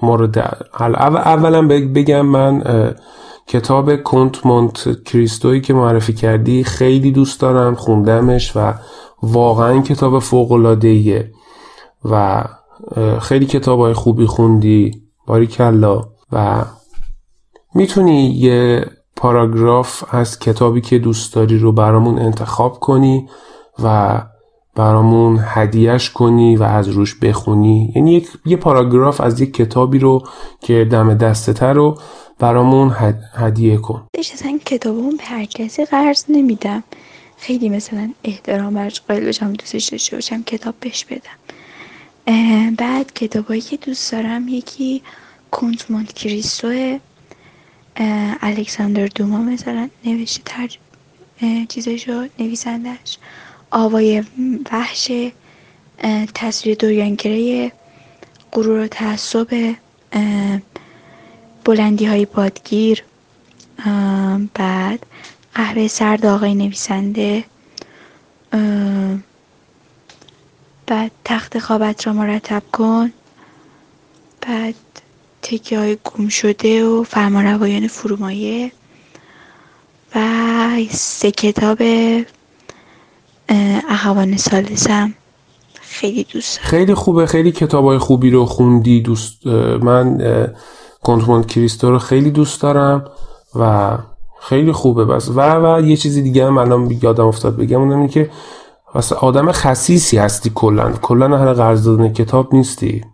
مورد اولا بگم من کتاب کنت مونت کریستوی که معرفی کردی خیلی دوست دارم خوندمش و واقعا کتاب فوق العاده و خیلی کتاب های خوبی خوندی کلا و می‌تونی یه پاراگراف از کتابی که دوست داری رو برامون انتخاب کنی و برامون هدیهش کنی و از روش بخونی. یعنی یه پاراگراف از یک کتابی رو که دم دسته رو برامون هدیه کن. اصلا کتابمون به هر کسی قرض نمیدم. خیلی مثلا احترام برش قائل باشم دوستش داشته باشم کتاب بهش بدم. بعد کتابایی که دوست دارم یکی کنت مونت کریستو الکساندر دوما مثلا نوشته تر چیزشو نویسندش آوای وحش تصویر دوریانگره غرور و تعصب بلندی های بادگیر. بعد قهوه سرد آقای نویسنده. بعد تخت خوابت را مرتب کن. بعد تکیه های گم شده و فرمانروایان فرومایه. و سه کتاب اخوان سالسم. خیلی دوست خیلی خوبه. خیلی کتاب های خوبی رو خوندی. دوست من کنتمونت کریستو رو خیلی دوست دارم. و خیلی خوبه بس. و و یه چیزی دیگه هم الان یادم افتاد بگم اونم که واسه آدم خصیصی هستی کلا. کلا اهل قرض دادن کتاب نیستی.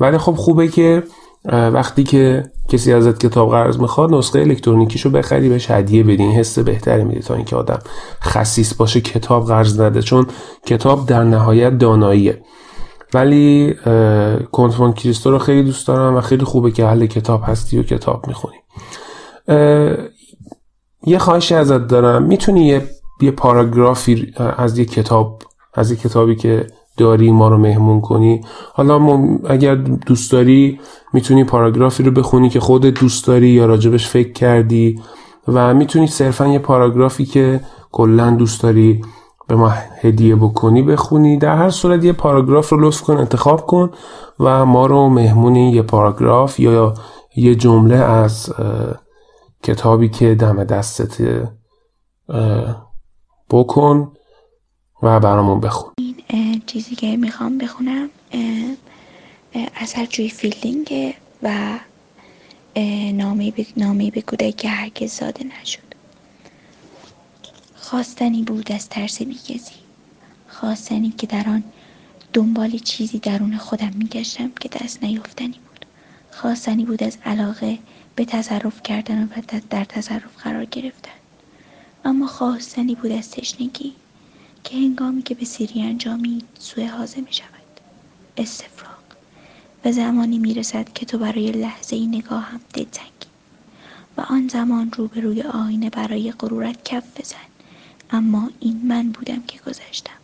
ولی خب خوبه که وقتی که کسی ازت کتاب قرض می‌خواد نسخه الکترونیکیشو بخری بهش هدیه بدی. این حس بهتری میده تا اینکه آدم خصیص باشه کتاب قرض نده چون کتاب در نهایت داناییه. ولی کنتفون کریستو رو خیلی دوست دارم و خیلی خوبه که اهل کتاب هستی و کتاب می‌خونی. یه خواهشی ازت دارم. می‌تونی یه, یه پاراگرافی از یه کتاب از یه کتابی که داری ما رو مهمون کنی. حالا اگر دوست داری می‌تونی پاراگرافی رو بخونی که خودت دوست داری یا راجبش فکر کردی و می‌تونی صرفا یه پاراگرافی که کلا دوست داری به ما هدیه بکنی بخونی. در هر صورت یه پاراگراف رو لطف کن انتخاب کن و ما رو مهمونی یه پاراگراف یا یه جمله از کتابی که دم دستت بکن و برامون بخون. این چیزی که می‌خوام بخونم اثر جوی فیلدینگ و نامی به, نامی به کودک که هرگز زاده نشد. خواستنی بود از ترس بیگزی خواستنی که در آن دنبال چیزی درون خودم میگشتم که دست نیفتنی بود. خواستنی بود از علاقه به تصرف کردن و در تصرف قرار گرفتن. اما خواستنی بود از تشنگی که هنگامی که به سیری انجامی سوء حاضر می شود. استفراغ. و زمانی می رسد که تو برای لحظه ای نگاه هم دلتنگی. و آن زمان روبروی آینه برای غرورت کف بزن. اما این من بودم که گذشتم.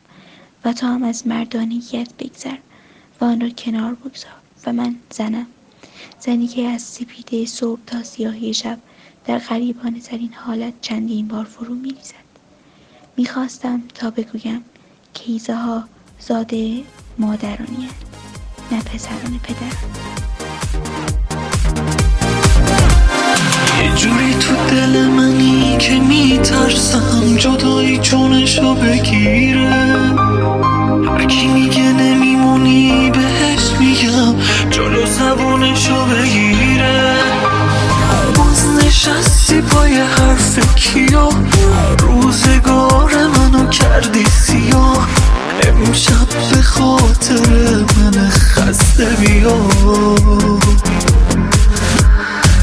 و تو هم از مردانیت بگذر و آن را کنار بگذار. و من زنم. زنی که از سپیده صبح تا سیاهی شب در غریبانه ترین حالت چندین بار فرو می ریزد. می‌خواستم تا بگویم که ایزه ها زاده مادرانی نه پسران پدر یه جوری تو دل منی که میترسم جدایی چونشو بگیره پای حرف کیا؟ روزگار منو کردی سیاه امشب به خاطر من خسته بیا.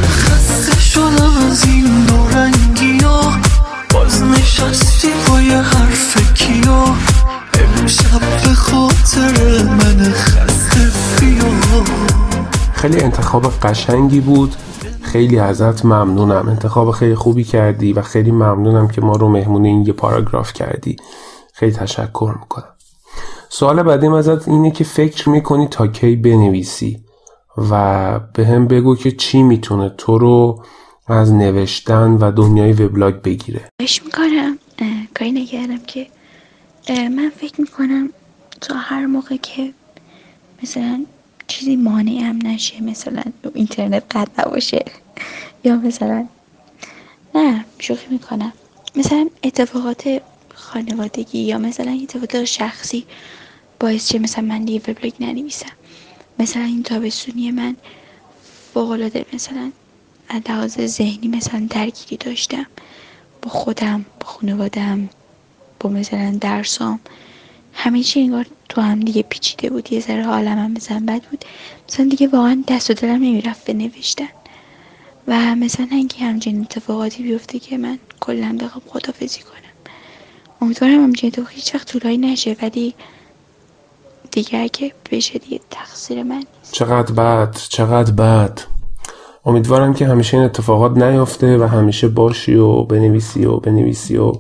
خسته شدم از این دو رنگی ها باز نشستی پای حرف کیا. امشب به خاطر من خسته بیا. خیلی انتخاب قشنگی بود. خیلی ازت ممنونم. انتخاب خیلی خوبی کردی و خیلی ممنونم که ما رو مهمون این یه پاراگراف کردی. خیلی تشکر می‌کنم. سوال بعدیم ازت اینه که فکر می‌کنی تا کی بنویسی و به هم بگو که چی می‌تونه تو رو از نوشتن و دنیای وبلاگ بگیره. فکر می‌کنم. کاری نکردم که. من فکر می‌کنم تا هر موقع که مثلا چیزی مانعم نشه مثلا اینترنت قطع نباشه. یا مثلا نه شوخی می‌کنم. مثلا اتفاقات خانوادگی یا مثلا اتفاقات شخصی باعث چه مثلا من دیگه وبلاگ ننویسم. مثلا این تابستونی من فوقالعاده مثلا از لحاظ ذهنی مثلا درگیری داشتم با خودم با خانوادم با مثلا درسام. همه چی انگار تو هم دیگه پیچیده بود. یه ذره حالم هم مثلا بد بود. مثلا دیگه واقعا دست و دلم نمی‌رفت به نوشتن. و مثلا اینکه همچین اتفاقاتی بیفته که من کلا بخوام خدافزی کنم. امیدوارم همچین اتفاقی هیچ وقت طولایی نشه ولی دیگه اگه بشه دیگه تقصیر من نیست. چقدر بد چقدر بد. امیدوارم که همیشه این اتفاقات نیفته و همیشه باشی و بنویسی و بنویسی و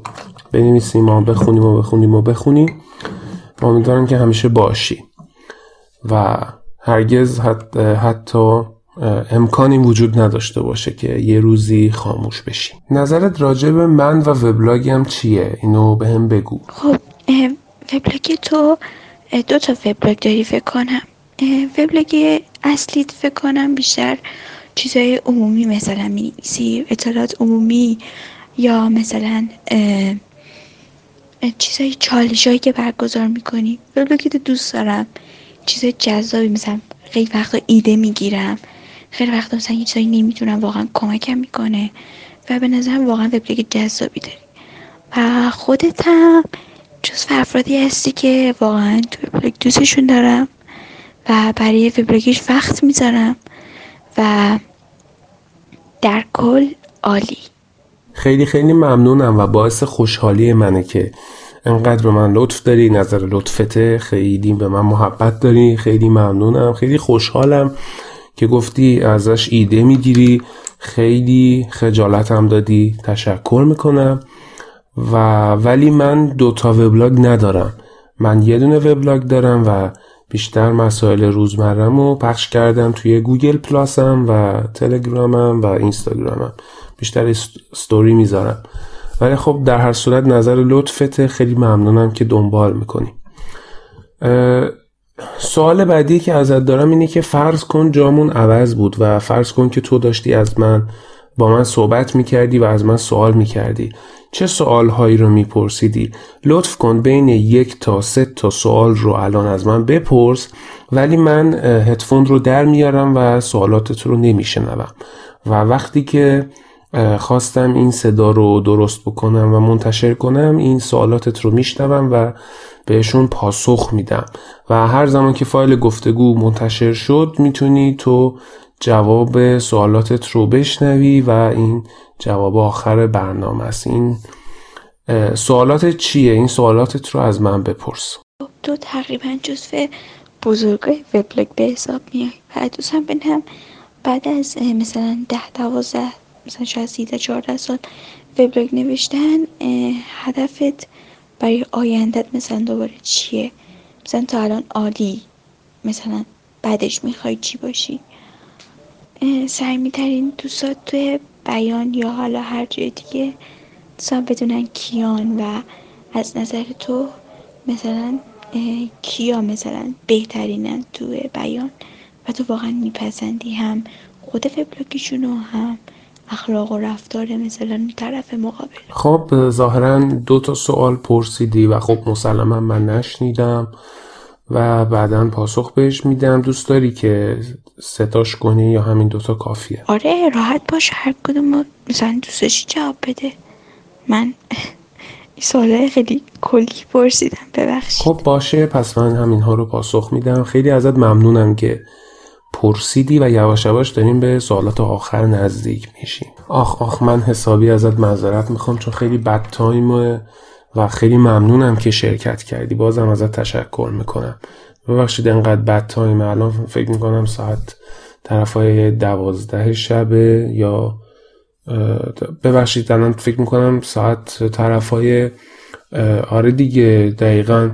بنویسیم و بخونیم و بخونیم و بخونیم. امیدوارم که همیشه باشی. و هرگز حت حتی امکانی وجود نداشته باشه که یه روزی خاموش بشی نظرت راجع به من و وبلاگم چیه؟ اینو به هم بگو. خب وبلاگ تو دو تا وبلاگ داری فکر کنم. وبلاگ اصلیت فکر کنم بیشتر چیزای عمومی مثلا می اطلاعات عمومی یا مثلا چیزای چالش هایی که برگزار می‌کنی. وبلاگی دوست دارم. چیزای جذابی مثلا خیلی وقتا ایده می‌گیرم. خیلی وقتا مثلا یه چیزایی نمی‌تونم واقعا کمکم می‌کنه. و به نظرم واقعا وبلاگ جذابی داری. و خودت هم جز افرادی هستی که واقعا تو وبلاگ دوستشون دارم. و برای وبلاگش وقت می‌ذارم. و در کل عالی. خیلی خیلی ممنونم و باعث خوشحالی منه که انقدر به من لطف داری نظر لطفته خیلی به من محبت داری خیلی ممنونم خیلی خوشحالم که گفتی ازش ایده می‌گیری. خیلی خجالتم دادی تشکر می‌کنم. و ولی من دوتا وبلاگ ندارم. من یه دونه وبلاگ دارم و بیشتر مسائل روزمرم رو پخش کردم توی گوگل پلاسم و تلگرامم و اینستاگرامم. بیشتر ستوری می‌ذارم. ولی خب در هر صورت نظر لطفت خیلی ممنونم که دنبال می‌کنی. سوال بعدی که ازت دارم اینه که فرض کن جامون عوض بود و فرض کن که تو داشتی از من با من صحبت می‌کردی و از من سوال می‌کردی. چه سوال هایی رو میپرسیدی؟ لطف کن بین یک تا سه تا سوال رو الان از من بپرس ولی من هدفون رو در میارم و سوالاتت رو نمیشنوم. و وقتی که خواستم این صدا رو درست بکنم و منتشر کنم این سوالاتت رو میشنوم و بهشون پاسخ میدم. و هر زمان که فایل گفتگو منتشر شد می‌تونی تو جواب سوالاتت رو بشنوی و این جواب آخر برنامه است. این سوالات چیه؟ این سوالاتت رو از من بپرس. تو تقریبا جزو بزرگای وبلاگ به حساب میای. و دوستم بنم بعد از مثلا ده دوازده مثلا شاید سیزده چهارده سال وبلاگ نوشتن هدفت برای آیندت مثلا دوباره چیه؟ مثلا تا الان عالی. مثلا بعدش می‌خوای چی باشی؟ سعی میترین دوستات توی بیان یا حالا هر جای دیگه دوستان بدونن کیان و از نظر تو مثلا کیا مثلا بهترینن توی بیان و تو واقعا میپسندی هم خود وبلاگشون هم اخلاق و رفتار مثلا طرف مقابل. خب ظاهرا دو تا سوال پرسیدی و خب مسلما من نشنیدم و بعدا پاسخ بهش میدم. دوست داری که ستاش کنی یا همین دوتا کافیه؟ آره راحت باش. هر کدوم مثلا دوستشی جواب بده. من این سواله خیلی کلی پرسیدم. ببخشید. خب باشه. پس من همین ها رو پاسخ میدم. خیلی ازت ممنونم که پرسیدی و یواش یواش داریم به سوالات آخر نزدیک میشیم. آخ آخ من حسابی ازت معذرت می‌خوام چون خیلی بد تایم و خیلی ممنونم که شرکت کردی. بازم ازت تشکر می‌کنم. ببخشید انقدر بد تایم الان فکر می‌کنم ساعت طرف های دوازده شبه یا ببخشید الان فکر می‌کنم ساعت طرف های آره دیگه دقیقا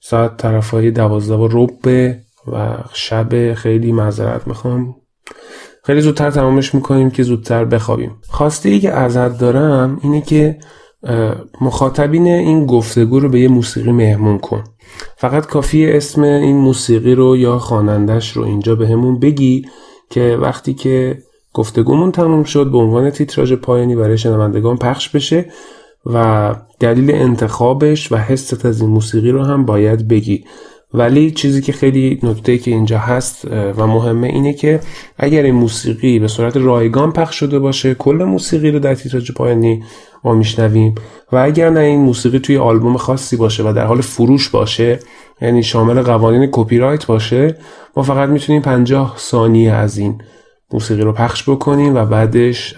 ساعت طرف های دوازده و ربه و شب خیلی معذرت می‌خوام. خیلی زودتر تمامش می‌کنیم که زودتر بخوابیم. خواسته ای که ازت دارم اینه که مخاطبین این گفتگو رو به یه موسیقی مهمون کن. فقط کافی اسم این موسیقی رو یا خوانندش رو اینجا به همون بگی که وقتی که گفتگومون تموم شد به عنوان تیتراژ پایانی برای شنوندگان پخش بشه و دلیل انتخابش و حست از این موسیقی رو هم باید بگی. ولی چیزی که خیلی نکته که اینجا هست و مهمه اینه که اگر این موسیقی به صورت رایگان پخش شده باشه کل موسیقی رو در تیتراژ پایانی ما میشنویم و اگر نه این موسیقی توی آلبوم خاصی باشه و در حال فروش باشه یعنی شامل قوانین کپی رایت باشه ما فقط می‌تونیم 50 ثانیه از این موسیقی رو پخش بکنیم و بعدش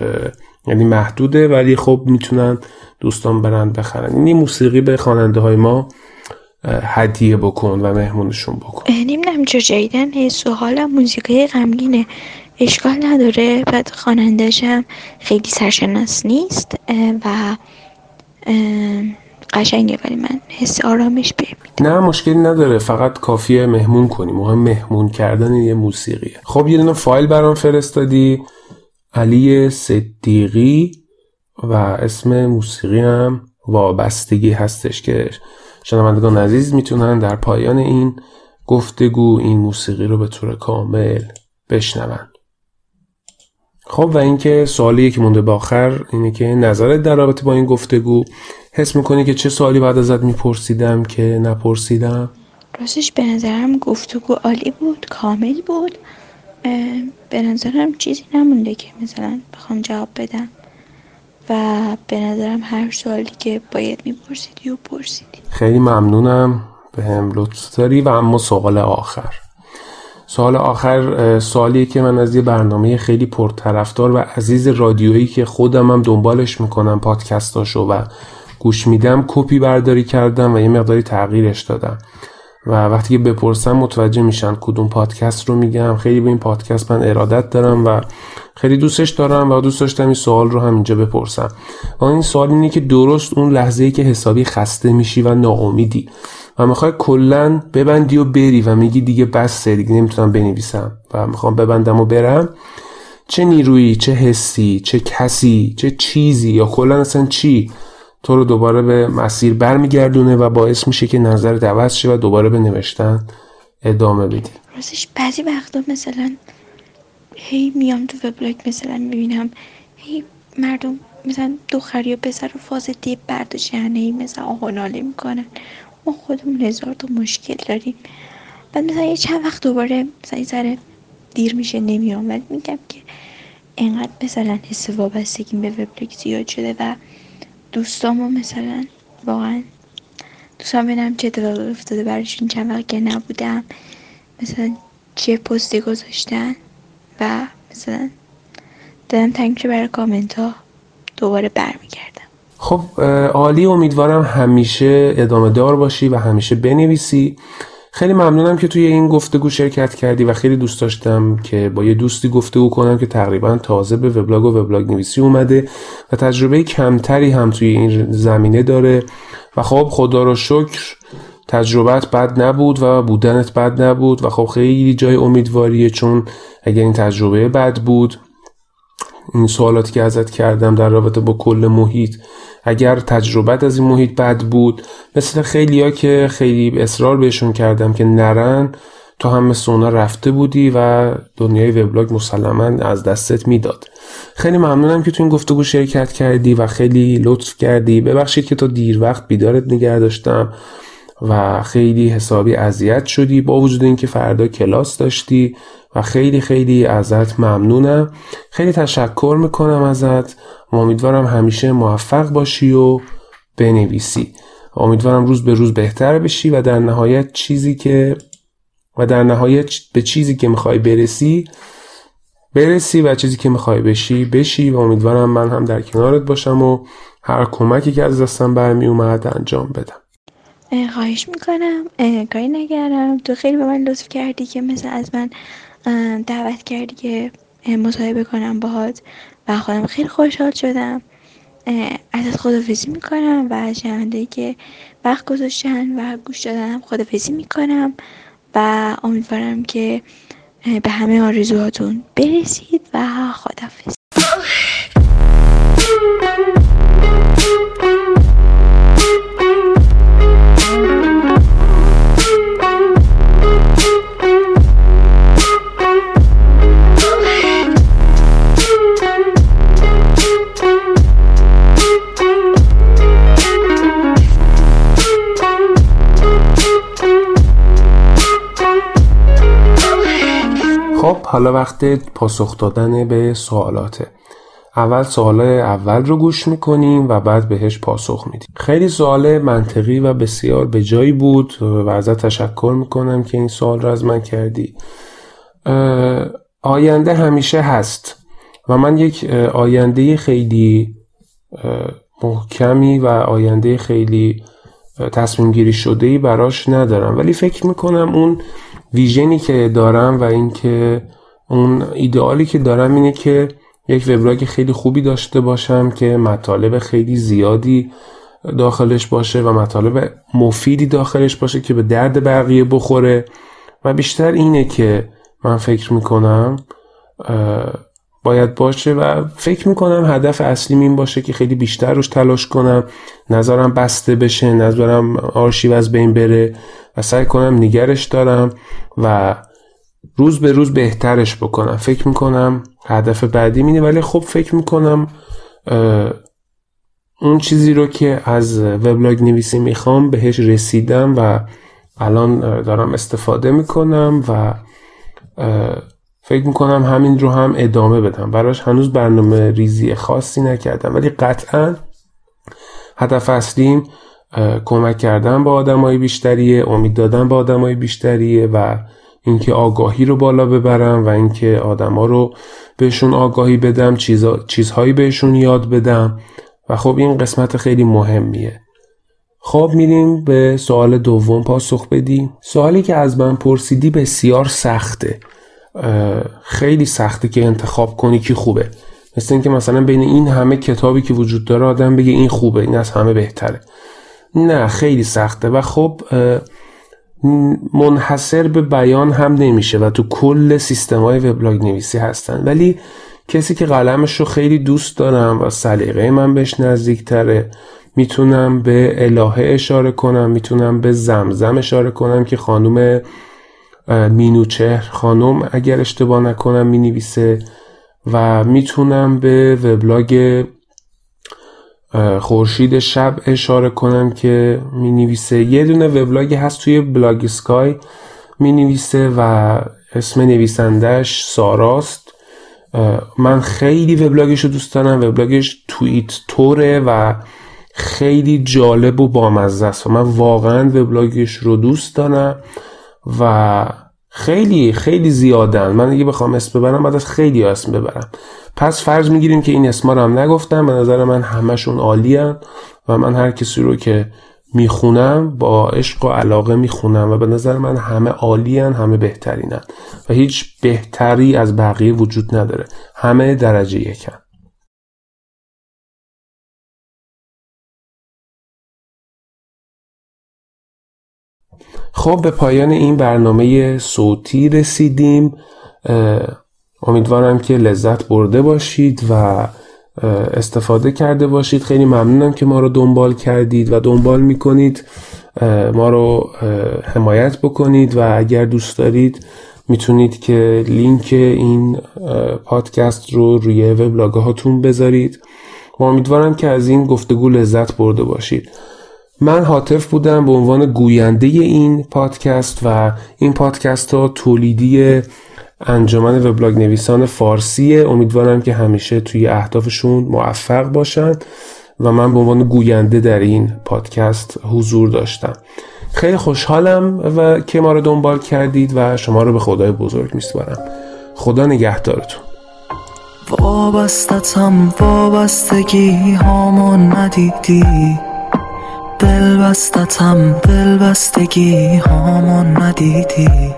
یعنی محدوده ولی خب می‌تونن دوستان برند بخرن. این موسیقی به خواننده های ما هدیه بکن و مهمونشون بکن. نمی‌دونم چرا جدیدن. حس و موسیقی غمگینه. اشکال نداره. بعد خوانندهشم خیلی سرشناس نیست. و قشنگه. ولی من حس آرامش بهم نه مشکلی نداره. فقط کافیه مهمون کنی مهم مهمون کردن یه موسیقیه. خب یه دونه فایل برام فرستادی. علی صدیقی و اسم موسیقی هم وابستگی هستش که شنوندگان عزیز می‌تونن در پایان این گفتگو این موسیقی رو به طور کامل بشنون. خب و اینکه سوالی که مونده به آخر اینه که نظرت در رابطه با این گفتگو حس می‌کنی که چه سوالی بعد ازت میپرسیدم که نپرسیدم؟ راستش به نظرم گفتگو عالی بود کامل بود. به نظرم چیزی نمونده که مثلا بخوام جواب بدم. و به نظرم هر سوالی که باید میپرسیدی و پرسیدی. خیلی ممنونم. به هم لطف داری و اما سوال آخر. سوال آخر سوالیه که من از یه برنامه خیلی پرطرفدار و عزیز رادیویی که خودم هم دنبالش می‌کنم پادکستاشو و گوش میدم کپی برداری کردم و یه مقداری تغییرش دادم. و وقتی که بپرسم متوجه میشن کدوم پادکست رو میگم. خیلی به این پادکست من ارادت دارم و خیلی دوستش دارم و دوست داشتم این سوال رو هم اینجا بپرسم. و این سوال اینه که درست اون لحظه ای که حسابی خسته میشی و ناامیدی و می‌خوای کلا ببندی و بری و میگی دیگه بس دیگه نمی‌تونم بنویسم و می‌خوام ببندم و برم. چه نیرویی چه حسی چه کسی چه چیزی یا کلا اصلا چی تو رو دوباره به مسیر برمیگردونه و باعث میشه که نظر دوست شه و دوباره به نوشتن ادامه بدی؟ راستش بعضی وقتا مثلا هی میام تو وبلاگ مثلا می‌بینم هی مردم مثلا دختری و پسر رو فاز دیپ برداشتن هی مثلا آقا ناله می‌کنن. ما خودمون هزار تا مشکل داریم. بعد مثلا یه چند وقت دوباره مثلا یه دیر میشه نمیام ولی میگم که انقدر مثلا حس وابستگی به وبلاگ زیاد شده و دوستامو مثلا واقعا دوستان ببینم چه اتفاقی افتاده براشون چند وقت که نبودم مثلا چه پستی گذاشتن. و مثلا دادم تنگ برای کامنت ها دوباره برمیگردم. خب عالی امیدوارم همیشه ادامه دار باشی و همیشه بنویسی. خیلی ممنونم که توی این گفتگو شرکت کردی و خیلی دوست داشتم که با یه دوستی گفتگو کنم که تقریبا تازه به وبلاگ و وبلاگ نویسی اومده و تجربه کمتری هم توی این زمینه داره. و خب خدا رو شکر تجربت بد نبود و بودنت بد نبود و خب خیلی جای امیدواریه چون اگر این تجربه بد بود این سوالاتی که ازت کردم در رابطه با کل محیط اگر تجربت از این محیط بد بود مثل خیلی ها که خیلی اصرار بهشون کردم که نرن تو هم مثل رفته بودی و دنیای وبلاگ مسلما از دستت می‌داد. خیلی ممنونم که تو این گفتگو شرکت کردی و خیلی لطف کردی. ببخشید که تا دیر وقت بیدارت نگه داشتم. و خیلی حسابی اذیت شدی با وجود اینکه فردا کلاس داشتی و خیلی خیلی ازت ممنونم. خیلی تشکر می‌کنم ازت. و امیدوارم همیشه موفق باشی و بنویسی. امیدوارم روز به روز بهتر بشی و در نهایت چیزی که و در نهایت به چیزی که می‌خوای برسی برسی و چیزی که می‌خوای بشی بشی و امیدوارم من هم در کنارت باشم و هر کمکی که از دستم برمی اومد انجام بدم. خواهش می‌کنم. کاری نگردم تو خیلی به من لطف کردی که مثل از من دعوت کردی که مصاحبه کنم باهات. و خودم خیلی خوشحال شدم. ازت خدافزی می‌کنم و از که وقت گذاشتن و گوش دادنم خدافزی می‌کنم. و امیدوارم که به همه آرزوهاتون برسید و خدافز حالا وقت پاسخ دادن به سوالاته. اول سوال اول رو گوش می‌کنیم و بعد بهش پاسخ میدیم. خیلی سوال منطقی و بسیار به جایی بود و ازت تشکر می‌کنم که این سوال رو از من کردی. آینده همیشه هست و من یک آینده خیلی محکمی و آینده خیلی تصمیم گیری شده براش ندارم. ولی فکر می‌کنم اون ویژنی که دارم و اینکه اون ایدئالی که دارم اینه که یک وبلاگ خیلی خوبی داشته باشم که مطالب خیلی زیادی داخلش باشه و مطالب مفیدی داخلش باشه که به درد بقیه بخوره. و بیشتر اینه که من فکر می‌کنم باید باشه و فکر می‌کنم هدف اصلیم این باشه که خیلی بیشتر روش تلاش کنم نظرم بسته بشه نظرم آرشیو از بین بره و سعی کنم نگرش دارم و روز به روز بهترش بکنم. فکر می‌کنم هدف بعدی مینه ولی خب فکر می‌کنم اون چیزی رو که از وبلاگ نویسی می‌خوام بهش رسیدم و الان دارم استفاده می‌کنم و فکر می‌کنم همین رو هم ادامه بدم. براش هنوز برنامه ریزی خاصی نکردم ولی قطعا هدف اصلیم کمک کردن با آدمای بیشتریه امید دادن با آدمای بیشتریه و اینکه آگاهی رو بالا ببرم و اینکه آدما رو بهشون آگاهی بدم چیزا، چیزهایی بهشون یاد بدم. و خب این قسمت خیلی مهمیه. خب میریم به سوال دوم پاسخ بدیم سوالی که از من پرسیدی بسیار سخته. خیلی سخته که انتخاب کنی که خوبه. مثل اینکه مثلا بین این همه کتابی که وجود داره آدم بگه این خوبه این از همه بهتره. نه خیلی سخته. و خب منحصر به بیان هم نمیشه و تو کل سیستم های وبلاگ نویسی هستن. ولی کسی که قلمش رو خیلی دوست دارم و سلیقه من بهش نزدیکتره می‌تونم به الهه اشاره کنم می‌تونم به زمزم اشاره کنم که خانم مینوچهر خانم اگر اشتباه نکنم می‌نویسه و می‌تونم به وبلاگ خورشید شب اشاره کنم که می نویسه یه دونه وبلاگی هست توی بلاگ سکای. می نویسه و اسم نویسندهش ساراست. من خیلی وبلاگش رو دوست دارم. وبلاگش توییت توره و خیلی جالب و بامزه است و من واقعا وبلاگش رو دوست دارم و خیلی خیلی زیادن. من اگه بخوام اسم ببرم بعد از خیلی اسم ببرم. پس فرض می‌گیریم که این اسما رو هم نگفتم. به نظر من همشون عالی و من هر کسی رو که می‌خونم با عشق و علاقه می‌خونم و به نظر من همه عالی همه بهترینن. و هیچ بهتری از بقیه وجود نداره. همه درجه یکن. خب به پایان این برنامه صوتی رسیدیم. امیدوارم که لذت برده باشید و استفاده کرده باشید. خیلی ممنونم که ما رو دنبال کردید و دنبال می‌کنید. ما رو حمایت بکنید و اگر دوست دارید می‌تونید که لینک این پادکست رو روی وبلاگ هاتون بذارید. و امیدوارم که از این گفتگو لذت برده باشید. من حاطف بودم به عنوان گوینده این پادکست و این پادکست ها تولیدی انجمن وبلاگ نویسان فارسیه امیدوارم که همیشه توی اهدافشون موفق باشن و من به عنوان گوینده در این پادکست حضور داشتم. خیلی خوشحالم و که ما رو دنبال کردید و شما رو به خدای بزرگ میسپارم. خدا نگهدارتون. وابستتم وابستگی هامون ندیدی. دل بستتم دل بستگی هامون ندیدی.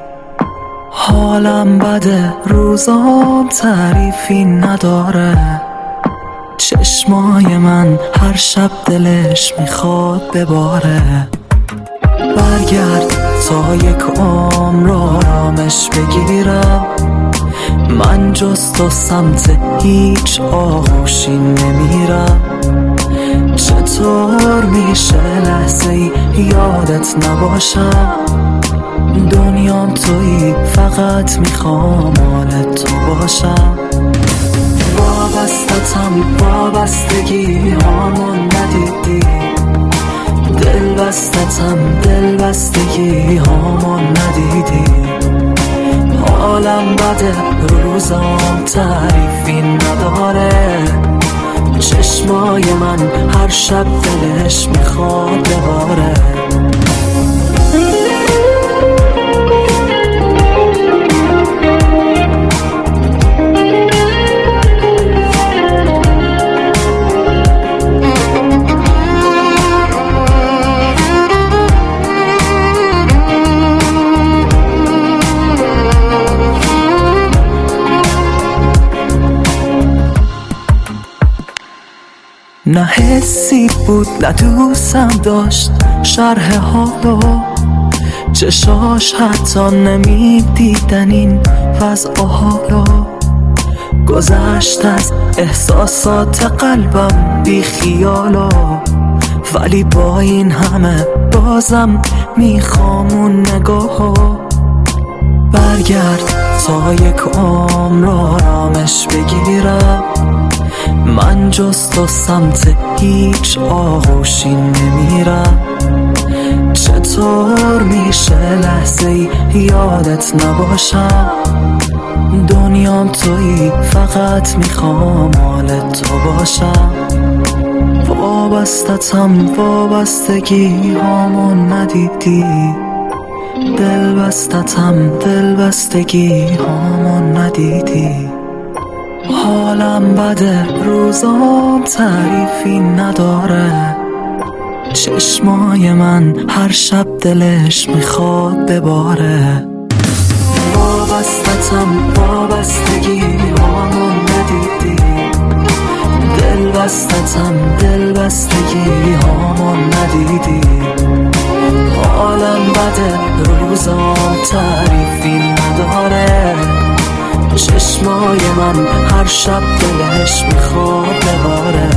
حالم بده روزام تعریفی نداره. چشمای من هر شب دلش می‌خواد بباره. برگرد تا یک عمر آرامش بگیرم. من جز تو سمت هیچ آغوشی نمیرم. چطور میشه لحظه یادت نباشم؟ دنیام توی فقط می‌خوام مال تو باشم. وابستتم وابستگی هامون ندیدی. دل بستتم دل بستگی هامون ندیدی. حالم بده روزام تعریفی نداره. چشمای من هر شب دلش می‌خواد بباره نه حسی بود نه دوستم داشت شرح حالو چشاش حتی نمی‌دیدن این وضع حالو گذشت از احساسات قلبم بی خیالو ولی با این همه بازم می‌خوام اون نگاهو برگرد تا یک عمر آرامش بگیرم. من جز تو سمت هیچ آغوشی نمیرم. چطور میشه لحظه یادت نباشم؟ دنیام توی فقط می‌خوام مال تو باشم. وابستتم وابستگی هامون ندیدی. دل بستتم دل بستگی هامون ندیدی. حالم بده روزام تعریفی نداره. چشمای من هر شب دلش می‌خواد بباره. وابستتم وابستگی هامون ندیدی. دل بستتم دل بستگی هامون ندیدی. حالم بده روزام تعریفی نداره. چشم چشمای من هر شب دلش می‌خواد بباره.